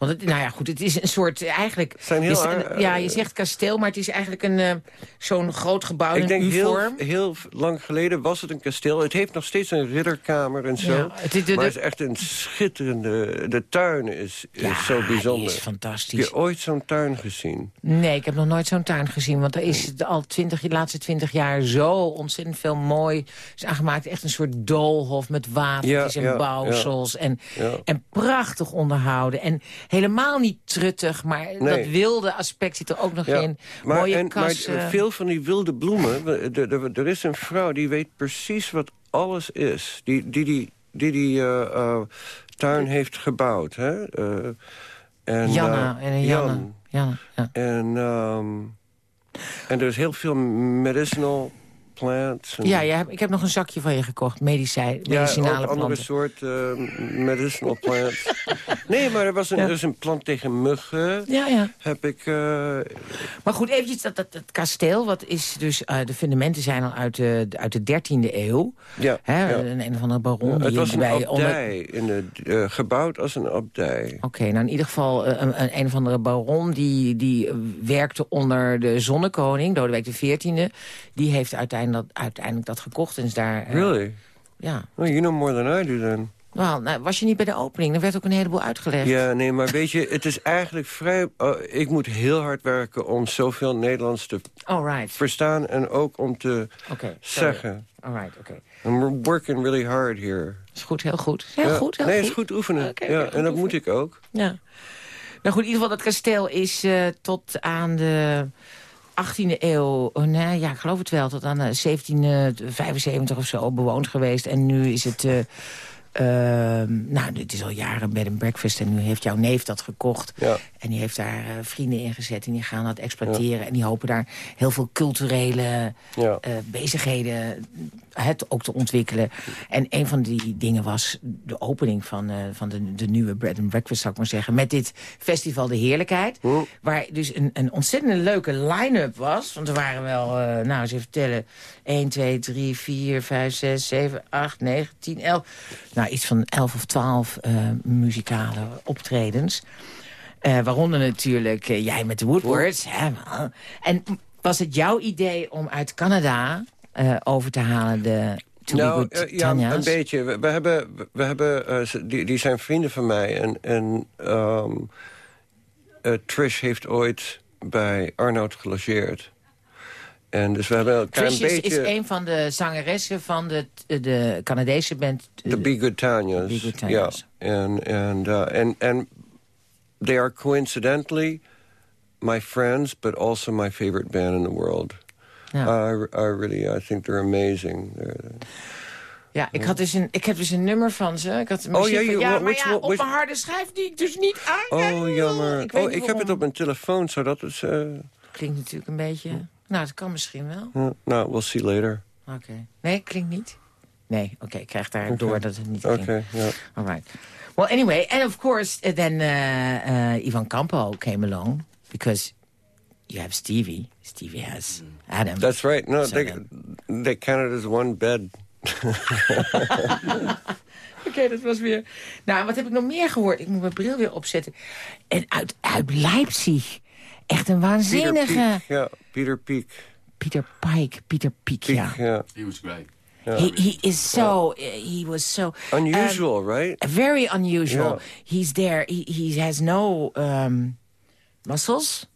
Want het, nou ja, goed, het is een soort, eigenlijk... Zijn heel is- ja, je zegt kasteel, maar het is eigenlijk een eh, zo'n groot gebouw in Ik denk heel, heel lang geleden was het een kasteel. Het heeft nog steeds een ridderkamer en zo. Ja, het de- maar het is echt een schitterende... De tuin is, is Ja, zo die bijzonder. is Heb fantastisch. je ooit zo'n tuin gezien? Nee, ik heb nog nooit zo'n tuin gezien. Want er is al twintig, de laatste twintig jaar zo ontzettend veel mooi is aangemaakt. Echt een soort doolhof met watertjes en bouwsels. En, en prachtig onderhouden. En helemaal niet truttig, maar Nee. dat wilde aspect zit er ook nog in. Maar, Mooie en, maar kassen. veel van die wilde bloemen... Er is een vrouw die weet precies wat alles is. Die die, die, die, die eh, eh, tuin heeft gebouwd. Hè? Eh, en, Janne eh, en. Jan. Janne, ja. En, ehm, en er is heel veel medicinal plants. Ja, ik heb nog een zakje van je gekocht. Medicijn, Ja, medicinale ook andere planten. soort eh, medicinal plants. nee, maar er was een, Ja. er is een plant tegen muggen. Ja, ja. Heb ik... eh, Maar goed, eventjes dat, dat, dat kasteel, wat is dus, eh, de fundamenten zijn al uit de, uit de 13e eeuw. ja, Hè, ja. Een, een of andere baron. het die was een bij onder- abdij, in de, gebouwd als een abdij. Oké, nou in ieder geval een, een, een of andere baron die, die werkte onder de zonnekoning, Lodewijk XIV. Die heeft uiteindelijk, dat- uiteindelijk dat gekocht en is daar... eh, Really? Ja. Well, you know more than I do then. Nou, nou, was je niet bij de opening? Er werd ook een heleboel uitgelegd. Ja, nee, maar weet je, het is eigenlijk vrij... oh, ik moet heel hard werken om zoveel Nederlands te All right. verstaan... en ook om te zeggen. All right, oké. I'm working really hard here. Is goed, heel goed. Heel Ja, goed, heel nee, goed. is goed oefenen. Ja, en dat oefenen. moet ik ook. Ja. Nou goed, in ieder geval, dat kasteel is eh, tot aan de 18e eeuw... Oh, nee, ja, ik geloof het wel, tot aan de 1775 of zo bewoond geweest. En nu is het... eh, ehm, nou, het is al jaren bed and breakfast en nu heeft jouw neef dat gekocht. Ja. En die heeft daar eh, vrienden in gezet en die gaan dat exploiteren. En die hopen daar heel veel culturele Ja. eh, bezigheden het ook te ontwikkelen. En een van die dingen was de opening van, eh, van de, de nieuwe Bread and Breakfast, zou ik maar zeggen. Met dit festival De Heerlijkheid. Waar dus een, een ontzettend leuke line-up was. Want er waren wel, nou eens even tellen... 1, 2, 3, 4, 5, 6, 7, 8, 9, 10, 11... Nou, iets van 11 of 12 uh, muzikale optredens. Uh, waaronder natuurlijk jij met de Woodwards. Hè, en was het jouw idee om uit Canada over te halen de nou, uh, ja, een beetje. We, we hebben, we hebben uh, die, die zijn vrienden van mij. En, en um, Trish heeft ooit bij Arnoud gelogeerd. En dus we hebben elkaar Trish een beetje... is een van de zangeressen van de, de Canadese band... De Be Good Tanya's. Ja, en, en, en, en they are coincidentally my friends... but also my favorite band in the world. Ja. I, I really, I think they're amazing. They're, ja, ik, had dus een, ik heb dus een nummer van ze. Ik had oh, ja, ja, maar ja, op mijn harde schijf die ik dus niet aan Oh, jammer. Ik oh, ik heb het op mijn telefoon, zodat het... Uh... Klinkt natuurlijk een beetje... Nou, dat kan misschien wel. nou, we'll see later. Oké. Nee, klinkt niet? Nee, oké, okay, ik krijg daar door dat het niet klinkt. Oké, ja. All right. Well, anyway, and of course, then uh, uh, Ivan Campo came along. Because you have Stevie. Stevie has Adam. That's right. No, so they, then... they counted as one bed. Oké, okay, dat was weer... Nou, wat heb ik nog meer gehoord? Ik moet mijn bril weer opzetten. En uit, uit Leipzig. Echt een waanzinnige... Peter ja, Peter Peek. Peter Pike, Peter Peek, Peek ja. ja. He was great. Yeah. He, he is so, yeah. he was so... Unusual, um, right? Very unusual. Yeah. He's there, he, he has no um, muscles.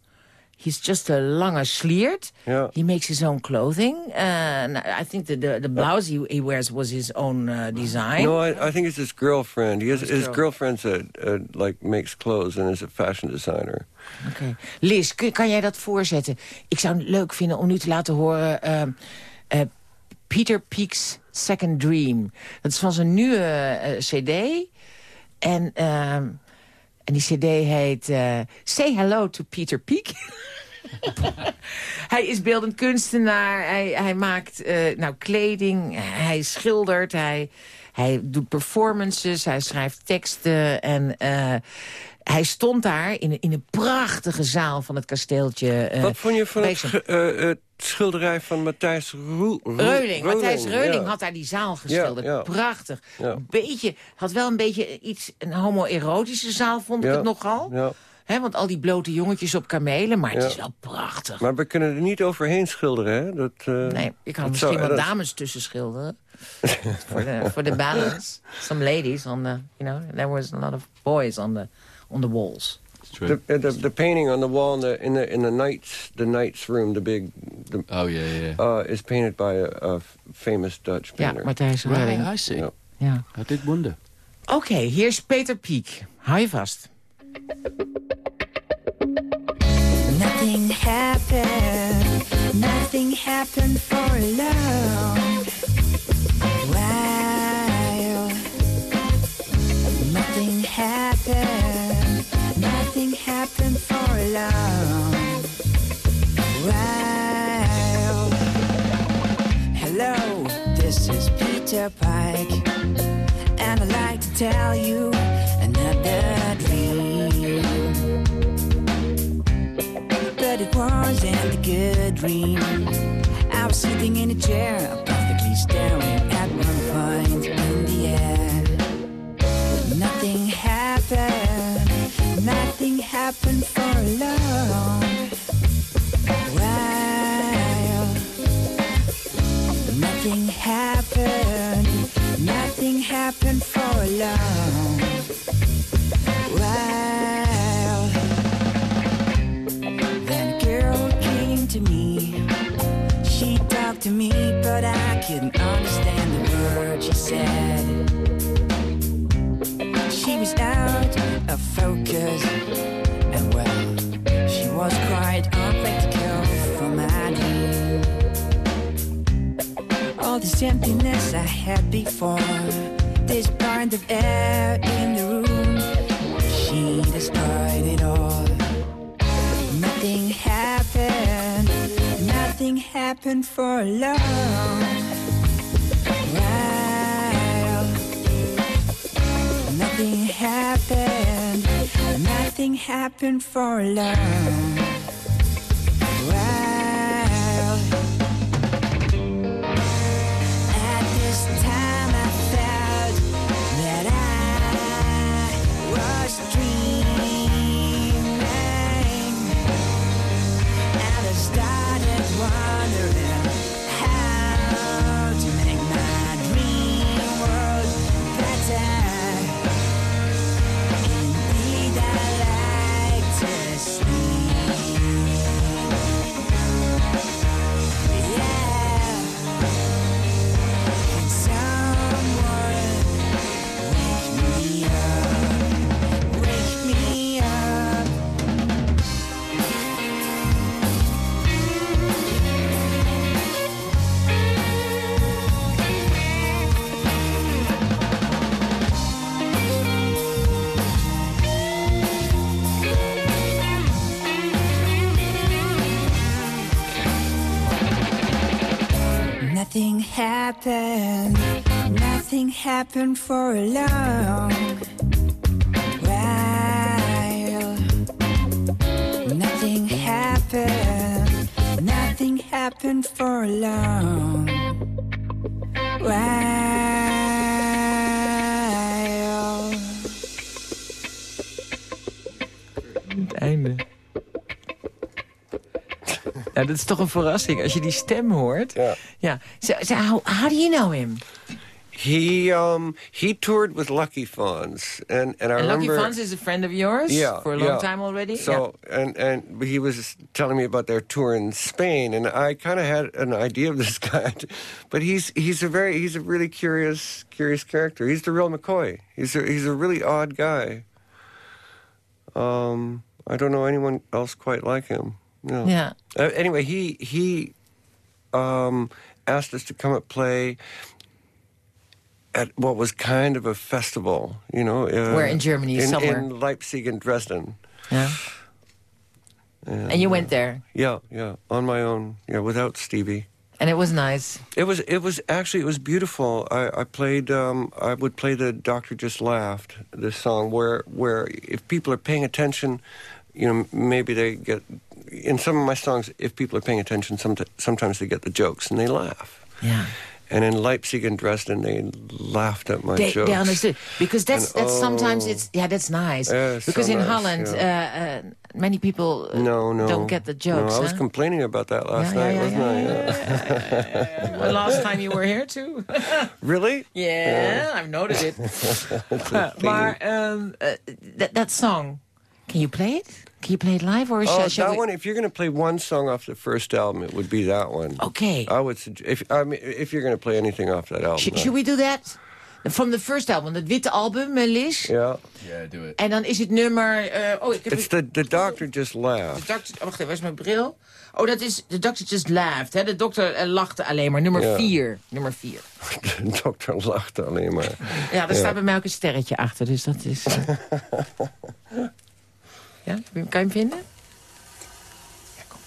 He's just a lange sliert. Yeah. He makes his own clothing. Uh, I think the, the, the blouse he, he, wears was his own uh, design. No, I, I, think it's his girlfriend. He has, his, his girl. girlfriend's a, a, like makes clothes and is a fashion designer. Oké. Okay. Liz, kun, kan jij dat voorzetten? Ik zou het leuk vinden om nu te laten horen... Uh, uh, Peter Peek's Second Dream. Dat is van zijn nieuwe uh, cd. En... En die cd heet uh, Say Hello to Peter Peek. hij is beeldend kunstenaar. Hij, hij maakt uh, nou, kleding. Hij schildert. Hij, hij doet performances. Hij schrijft teksten. En uh, hij stond daar in, in een prachtige zaal van het kasteeltje. Uh, Wat vond je van het, het, schilderij van Matthijs Ro Reuling. Matthijs Reuling had daar die zaal geschilderd. Prachtig. Beetje, had wel een beetje iets, een homoerotische zaal vond ik het nogal. He, want al die blote jongetjes op kamelen, maar het is wel prachtig. Maar we kunnen er niet overheen schilderen, hè? Dat, uh, nee, ik kan misschien wel dames tussen schilderen. voor de for the balance. Some ladies on the, you know, there was a lot of boys on the, on the walls. The, the, the painting on the wall in the in the in the knights the knights room the big the, oh yeah yeah uh, is painted by a, a famous Dutch painter. Ja, Matthijs Röling. Right, I see. Ja. ja. I did wonder. Oké, okay, here's Peter Piek. Hou je vast. Nothing happened. Nothing happened for long. Peter Piek, and I'd like to tell you another dream. But it wasn't a good dream. I was sitting in a chair, perfectly staring She was out of focus, and well, she was quite unpractical for my dream. All this emptiness I had before, this part of air in the room, she destroyed it all. Nothing happened, nothing happened for long. Happened. Nothing happened for long. Happened, nothing happened for a long while. Nothing happened, nothing happened for a long dat is toch een verrassing als je die stem hoort. Ja. ja. So, so how, how do you know him? He um he toured with Lucky Fonz, and and I And Lucky remember. Fonz is a friend of yours yeah, for a long yeah. time already? So and and he was telling me about their tour in Spain, and I kind of had an idea of this guy, but he's he's a very he's a really curious curious character. He's the real McCoy. He's a he's a really odd guy. Um, I don't know anyone else quite like him. No. Yeah. Uh, anyway, he he um, asked us to come and play at what was kind of a festival, you know. Uh, Where in Germany? In, Somewhere. in Leipzig and Dresden. Yeah. And you went there, Yeah, yeah, on my own. Yeah, without Stevie. and it was nice. It was it was actually it was beautiful. I, I played um, I would play the Doctor Just Laughed this song where where if people are paying attention, you know maybe they get in some of my songs if people are paying attention sometimes they get the jokes and they laugh. Yeah. And in Leipzig and Dresden they laughed at my They, jokes. they understood because that's And, that's sometimes oh. it's yeah that's nice Yeah, so because in nice, Holland yeah. uh, uh, many people uh, No, no. don't get the jokes. No, I was huh? complaining about that last Yeah, night, yeah, wasn't yeah, I? yeah, Yeah. Well, last time you were here too. Really? yeah, I've noticed it. Uh, maar um, uh, that that song, can you play it? Can you play it live or Oh, shall, shall that we? one. If you're going to play one song off the first album, it would be that one. Okay. I would. If I mean, if you're going to play anything off that album, Sh- then- should we do that? From the first album, het witte album, uh, Liz. Yeah. Yeah, do it. En dan is het nummer... uh, oh, ik heb It's het- the the doctor just De laughed. dokter, oh, wacht even, waar is mijn bril? Oh, dat is The Doctor Just Laughed. Hè? De dokter eh, lachte alleen maar. Nummer Ja. 4. Nummer 4. de dokter lachte alleen maar. Ja, daar staat bij mij ook een sterretje achter. Dus dat is... ja, kan je hem vinden? Ja, kom.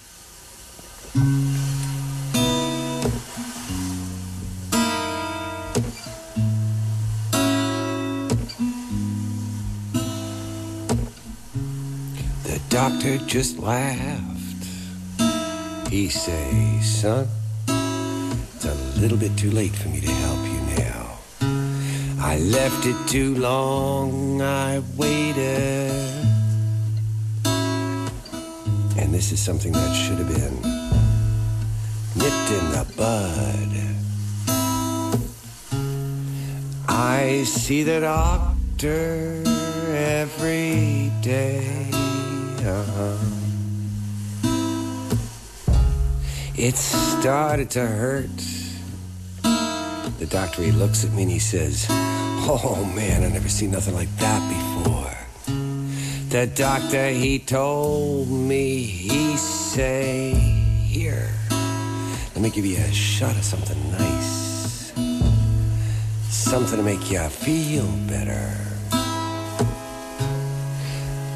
The doctor just laughed. He say, son, it's a little bit too late for me to help you now. I left it too long, I waited. This is something that should have been nipped in the bud. I see the doctor every day. Uh-huh. It started to hurt. The doctor, he looks at me and he says, Oh man, I never seen nothing like that before. The doctor, he told me, he say, Here, let me give you a shot of something nice. Something to make you feel better.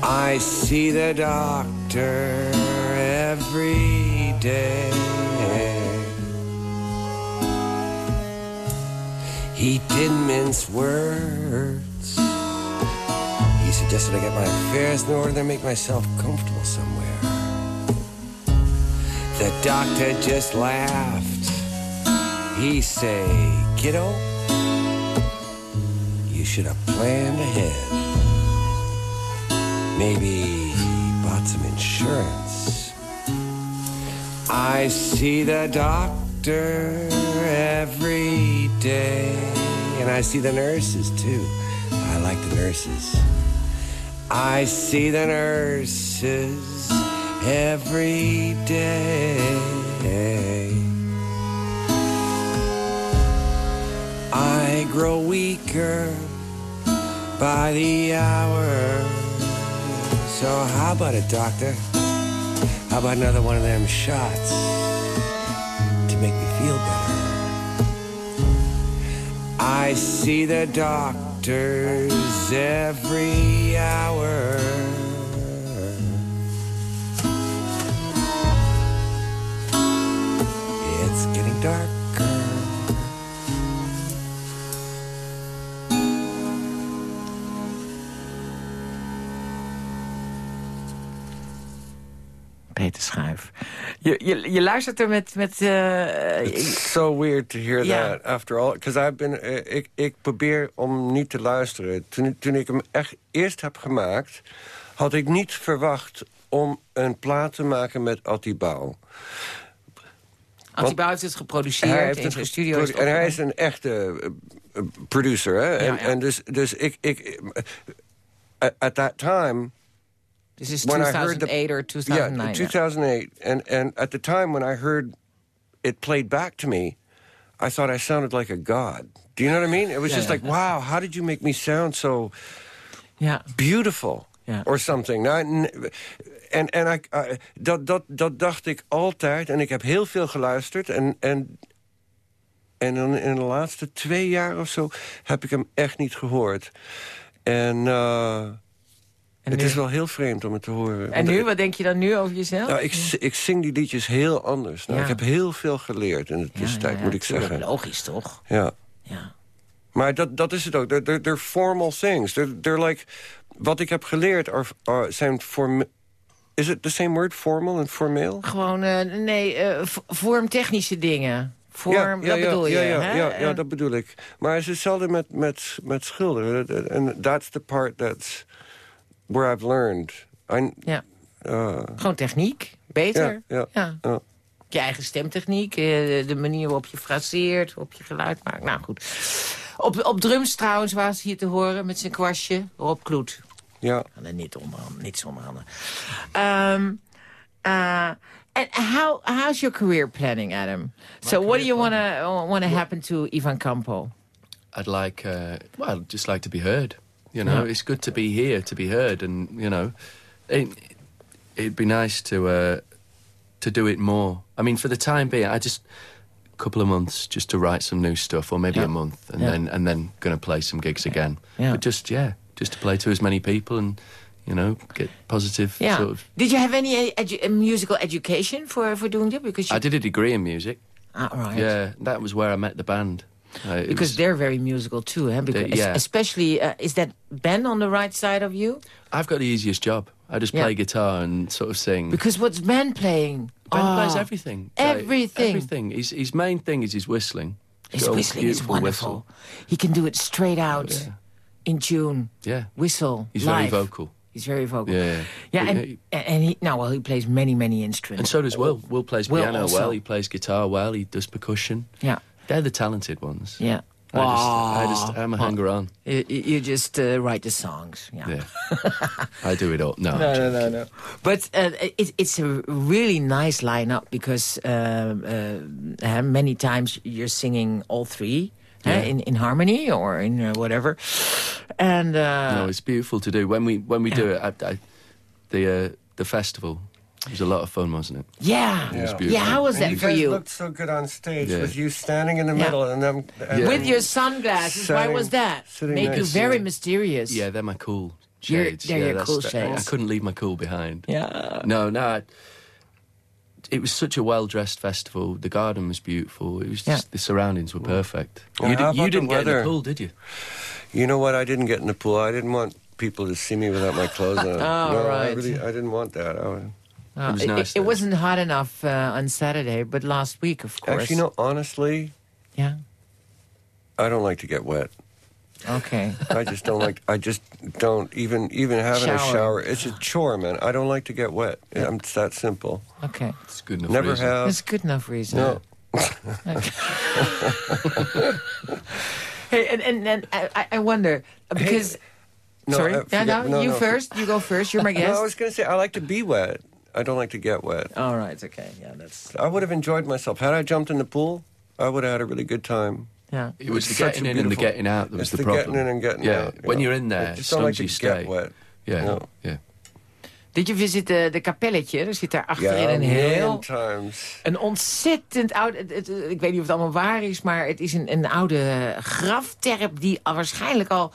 I see the doctor every day. He didn't mince words. Suggested I get my affairs in order and make myself comfortable somewhere. The doctor just laughed. He say, kiddo, you should have planned ahead. Maybe bought some insurance. I see the doctor every day. And I see the nurses too. I like the nurses. I see the nurses every day. I grow weaker by the hour. So how about it, doctor? How about another one of them shots to make me feel better? I see the every hour. It's getting darker. Peter Schuif. Je, je, je luistert er met... met eh, It's so weird to hear that after all. Because I've been, eh, ik, ik probeer om niet te luisteren. Toen, toen ik hem echt eerst heb gemaakt... had ik niet verwacht om een plaat te maken met Attibau. Attibau heeft het geproduceerd Hij heeft in zijn gepro- studio. is En hij is een echte eh, producer. Hè? En, Ja, en dus, dus ik... ik at that time... This is when I heard the- 2008 or 2009. Yeah, ja. 2008. And, and at the time when I heard it played back to me, I thought I sounded like a god. Do you know what I mean? It was Yeah, just yeah. like, wow, how did you make me sound so Ja. beautiful? Yeah. Or something. Nou, en en ik, dat, dat, dat dacht ik altijd. En ik heb heel veel geluisterd. En, en, en dan in de laatste twee jaar of zo heb ik hem echt niet gehoord. En, eh, En het nu? is wel heel vreemd om het te horen. En nu, wat denk je dan nu over jezelf? nou, ik, ik zing die liedjes heel anders. Nou, Ja. Ik heb heel veel geleerd in de Ja, tussentijd, ja, ja, moet ik zeggen. Logisch, toch? Ja. Ja. Maar dat, dat is het ook. They're, they're, they're formal things. They're, they're like... Wat ik heb geleerd are, are, zijn form... Is it the same word, formal en formeel? Gewoon, eh, nee, eh, vormtechnische dingen. Vorm, dat bedoel je, ja, ja, hè? ja, ja, dat bedoel ik. Maar het is hetzelfde met, met, met schilderen. En that's the part that's where I've learned. I, ja. uh, Gewoon techniek, beter. Ja, ja, ja. Je eigen stemtechniek, eh, de manier waarop je fraseert, waarop je geluid maakt. Nou goed. Op, op drums trouwens was hier te horen met zijn kwastje, Rob Kloet. ja. En niet, onder, niet zonder handen. Um, uh, and how, how's your career planning, Adam? so what do you want to want to happen to Ivan Campo? I'd like, uh, well, I'd just like to be heard. You know, Yeah. it's good to be here, to be heard, and you know, it, it'd be nice to uh, to do it more. I mean, for the time being, I just a couple of months just to write some new stuff, or maybe Yeah. a month, and Yeah. then and then going to play some gigs again. Yeah. But just yeah, just to play to as many people and you know get positive Yeah. sort of. Did you have any edu- musical education for, for doing that? Because I did a degree in music. Ah, right. Yeah, that was where I met the band. Uh, Because was- they're very musical too, huh? Because They- yeah. especially uh, is that Ben on the right side of you? I've got the easiest job. I just Yeah. play guitar and sort of sing. Because what's Ben playing? Ben Oh, plays everything. Like, everything. Everything. His, his main thing is his whistling. His whistling is wonderful. whistle. He can do it straight out yeah. in tune. Yeah. Whistle. He's live. very vocal. He's very vocal. Yeah, yeah. Yeah, and, he- and he now well he plays many many instruments. And so does Will. Will plays Will piano also. well. He plays guitar well. He does percussion. Yeah, They're the talented ones. yeah. I just, I just, I'm a hanger on. You, you just uh, write the songs. Yeah. Yeah. I do it all. No, No, no, no, no. But uh, it, it's a really nice lineup because um, uh, uh, many times you're singing all three Yeah. in, in harmony or in uh, whatever. And uh, No, it's beautiful to do. When we when we do it, I, I, the uh, the festival it was a lot of fun, wasn't it? yeah, was yeah. How was And that you for guys you? looked so good on stage Yeah. with you standing in the Yeah. middle and them and Yeah. With your sunglasses, why Sitting- was that? sitting Made you next to very you. mysterious. Yeah, they're my cool You're- shades. they're yeah, your that's- cool that- shades. I couldn't leave my cool behind. Yeah. No, no. I, it was such a well dressed festival. The garden was beautiful. It was Yeah. just the surroundings were perfect. Well, you how did, you about the didn't get in the weather? pool, did you? You know what? I didn't get in the pool. I didn't want people to see me without my clothes on. Oh, no, I right. really, I didn't want that. I would- Uh, It was it, nice, it though. wasn't hot enough uh, on Saturday, but last week, of course. Actually, no, honestly, Yeah. I don't like to get wet. Okay. I just don't like. I just don't even even having a Shower. shower. It's a chore, man. I don't like to get wet. I'm, it's that simple. Okay. It's good enough. Never reason. have. That's a good enough reason. No. Hey, and and, and I, I- I wonder because. No, sorry, I no, no, no, you no. first. You go first. You're my No, guest. I was going to say I like to be wet. I don't like to get wet. All right. Okay. Yeah. That's. I would have enjoyed myself had I jumped in the pool. I would have had a really good time. Yeah. It was It's the such getting a in and the beautiful- getting out that was it's the, the problem. getting in and getting yeah. out, you When know. you're in there, I as just don't long like you to stay. get wet. Yeah, No. yeah. Did je visit de, de kapelletje? Er zit daar achterin Ja, een heel... times. Een ontzettend oud... het- het- ik weet niet of het allemaal waar is, maar het is een, een oude grafterp... die al waarschijnlijk al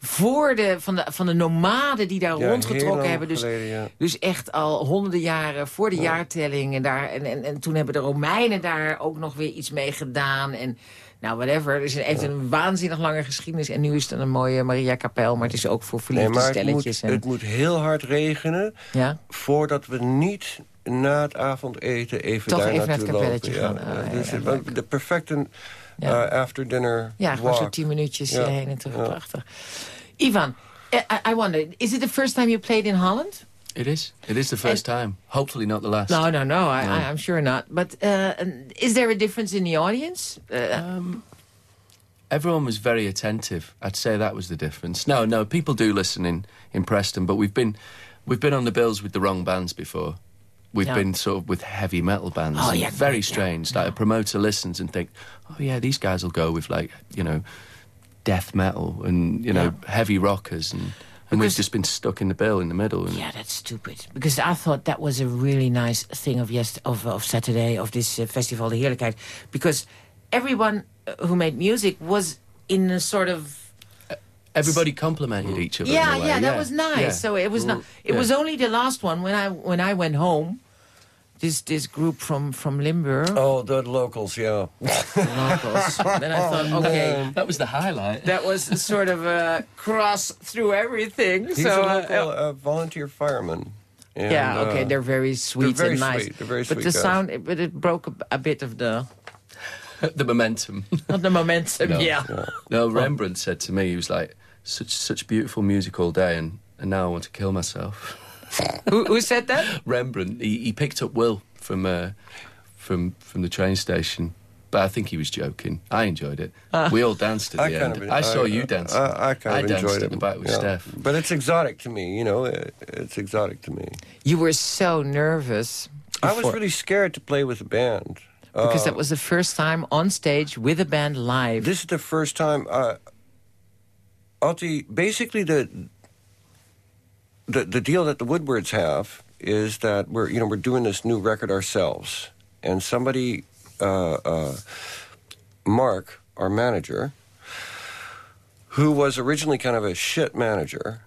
voor de, van, de, van de nomaden die daar Ja, rondgetrokken hebben. Dus, geleden, ja. dus echt al honderden jaren voor de jaartelling. En, daar, en, en, en toen hebben de Romeinen daar ook nog weer iets mee gedaan. En nou, whatever. Het is een, heeft een waanzinnig lange geschiedenis. En nu is het een mooie Maria-kapel. Maar het is ook voor Nee, verliefde maar het moet, stelletjes. en, het moet heel hard regenen... ja? voordat we niet na het avondeten even Toch daar even naar het kapelletje gaan. Ah, dus ja, het- de perfecte Ja. uh, after dinner Ja, gewoon zo walk. tien minuutjes Ja. heen en terug. Ja. Prachtig. Ivan, I, I wonder, is it the first time you played in Holland? It is. It is the first time. Hopefully not the last. No, no, no, I, I, I'm sure not. But uh, is there a difference in the audience? Uh, Everyone was very attentive. I'd say that was the difference. No, no, people do listen in, in Preston, but we've been we've been on the bills with the wrong bands before. We've Yeah. been sort of with heavy metal bands. Oh, yeah, very strange. yeah. Like a promoter listens and think, oh yeah, these guys will go with like you know, death metal and you know heavy rockers and. And Because- we've just been stuck in the bill in the middle. And yeah, that's stupid. Because I thought that was a really nice thing of yes of, of Saturday of this uh, festival, the Heerlijkheid. Because everyone uh, who made music was in a sort of everybody complimented each other. in yeah, a yeah, that was nice. Yeah. So it was not. It Yeah. was only the last one when I when I went home. This this group from from Limburg, Oh, the locals, yeah. locals. then I thought, okay, That was the highlight. that was sort of a cross through everything. He's so a uh, local uh, volunteer fireman. And, yeah, okay, uh, they're very sweet very and nice. sweet, they're very but sweet the guys. sound, it- but it broke a, a bit of the the momentum. not the momentum. No. Yeah. No, Rembrandt said to me, he was like, such such beautiful music all day, and, and now I want to kill myself. who, who said that? Rembrandt, he, he picked up Will from uh, from from the train station, but I think he was joking. I enjoyed it. we all danced at I the kind end. of, I saw you dancing. I, I kind of danced enjoyed at it. the back with yeah. Steph. But it's exotic to me, you know. It, it's exotic to me. You were so nervous. I was really scared to play with a band. because Uh, that was the first time on stage with a band live. This is the first time. Uh, Alti, basically the, the the deal that the Woodwards have is that we're you know we're doing this new record ourselves, and somebody, uh, uh, Mark, our manager, who was originally kind of a shit manager.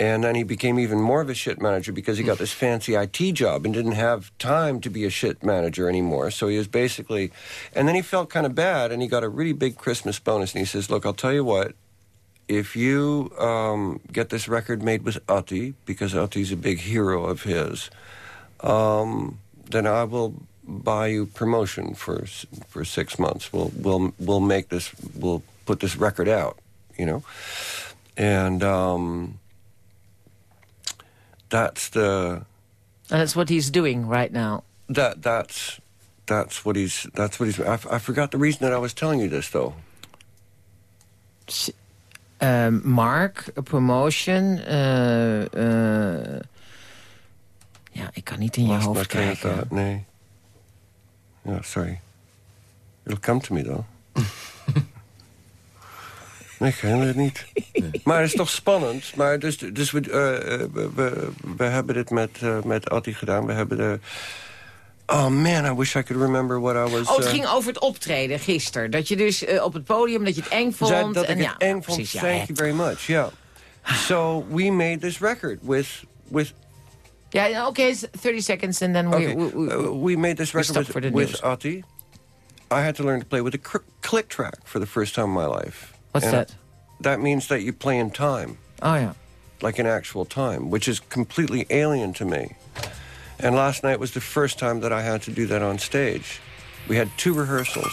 And then he became even more of a shit manager because he got this fancy IT job and didn't have time to be a shit manager anymore. So he was basically, and then he felt kind of bad and he got a really big Christmas bonus. And he says, Look, I'll tell you what, if you um, get this record made with Attie, because Attie's a big hero of his, um, then I will buy you promotion for for six months. We'll we'll we'll make this. We'll put this record out. You know, and um, that's the and that's what he's doing right now. that that's that's what he's that's what he's. I, forgot the reason that I was telling you this though. Um, Mark, promotion. Uh, uh, ja, ik kan niet in je hoofd kijken. thought. Nee. Ja, sorry. It'll come to me though. nee, ik herinner het niet. Maar het is toch spannend. Maar dus, dus we, eh, eh, we, we, we hebben dit met, eh met Atti gedaan. We hebben de... Oh man, I wish I could remember what I was... Oh, het eh, ging over het optreden gisteren. Dat je dus eh, op het podium, dat je het eng vond. dat en ik ja, het eng vond. precies, ja, Thank you very much, yeah. So we made this record with... with Ja, oké, it's 30 seconds and then we... Okay, we, we- uh, we made this record with, with. Ati. I had to learn to play with a cr- click track for the first time in my life. What's And that? That means that you play in time. Oh ja. like in actual time, which is completely alien to me. And last night was the first time that I had to do that on stage. We had two rehearsals.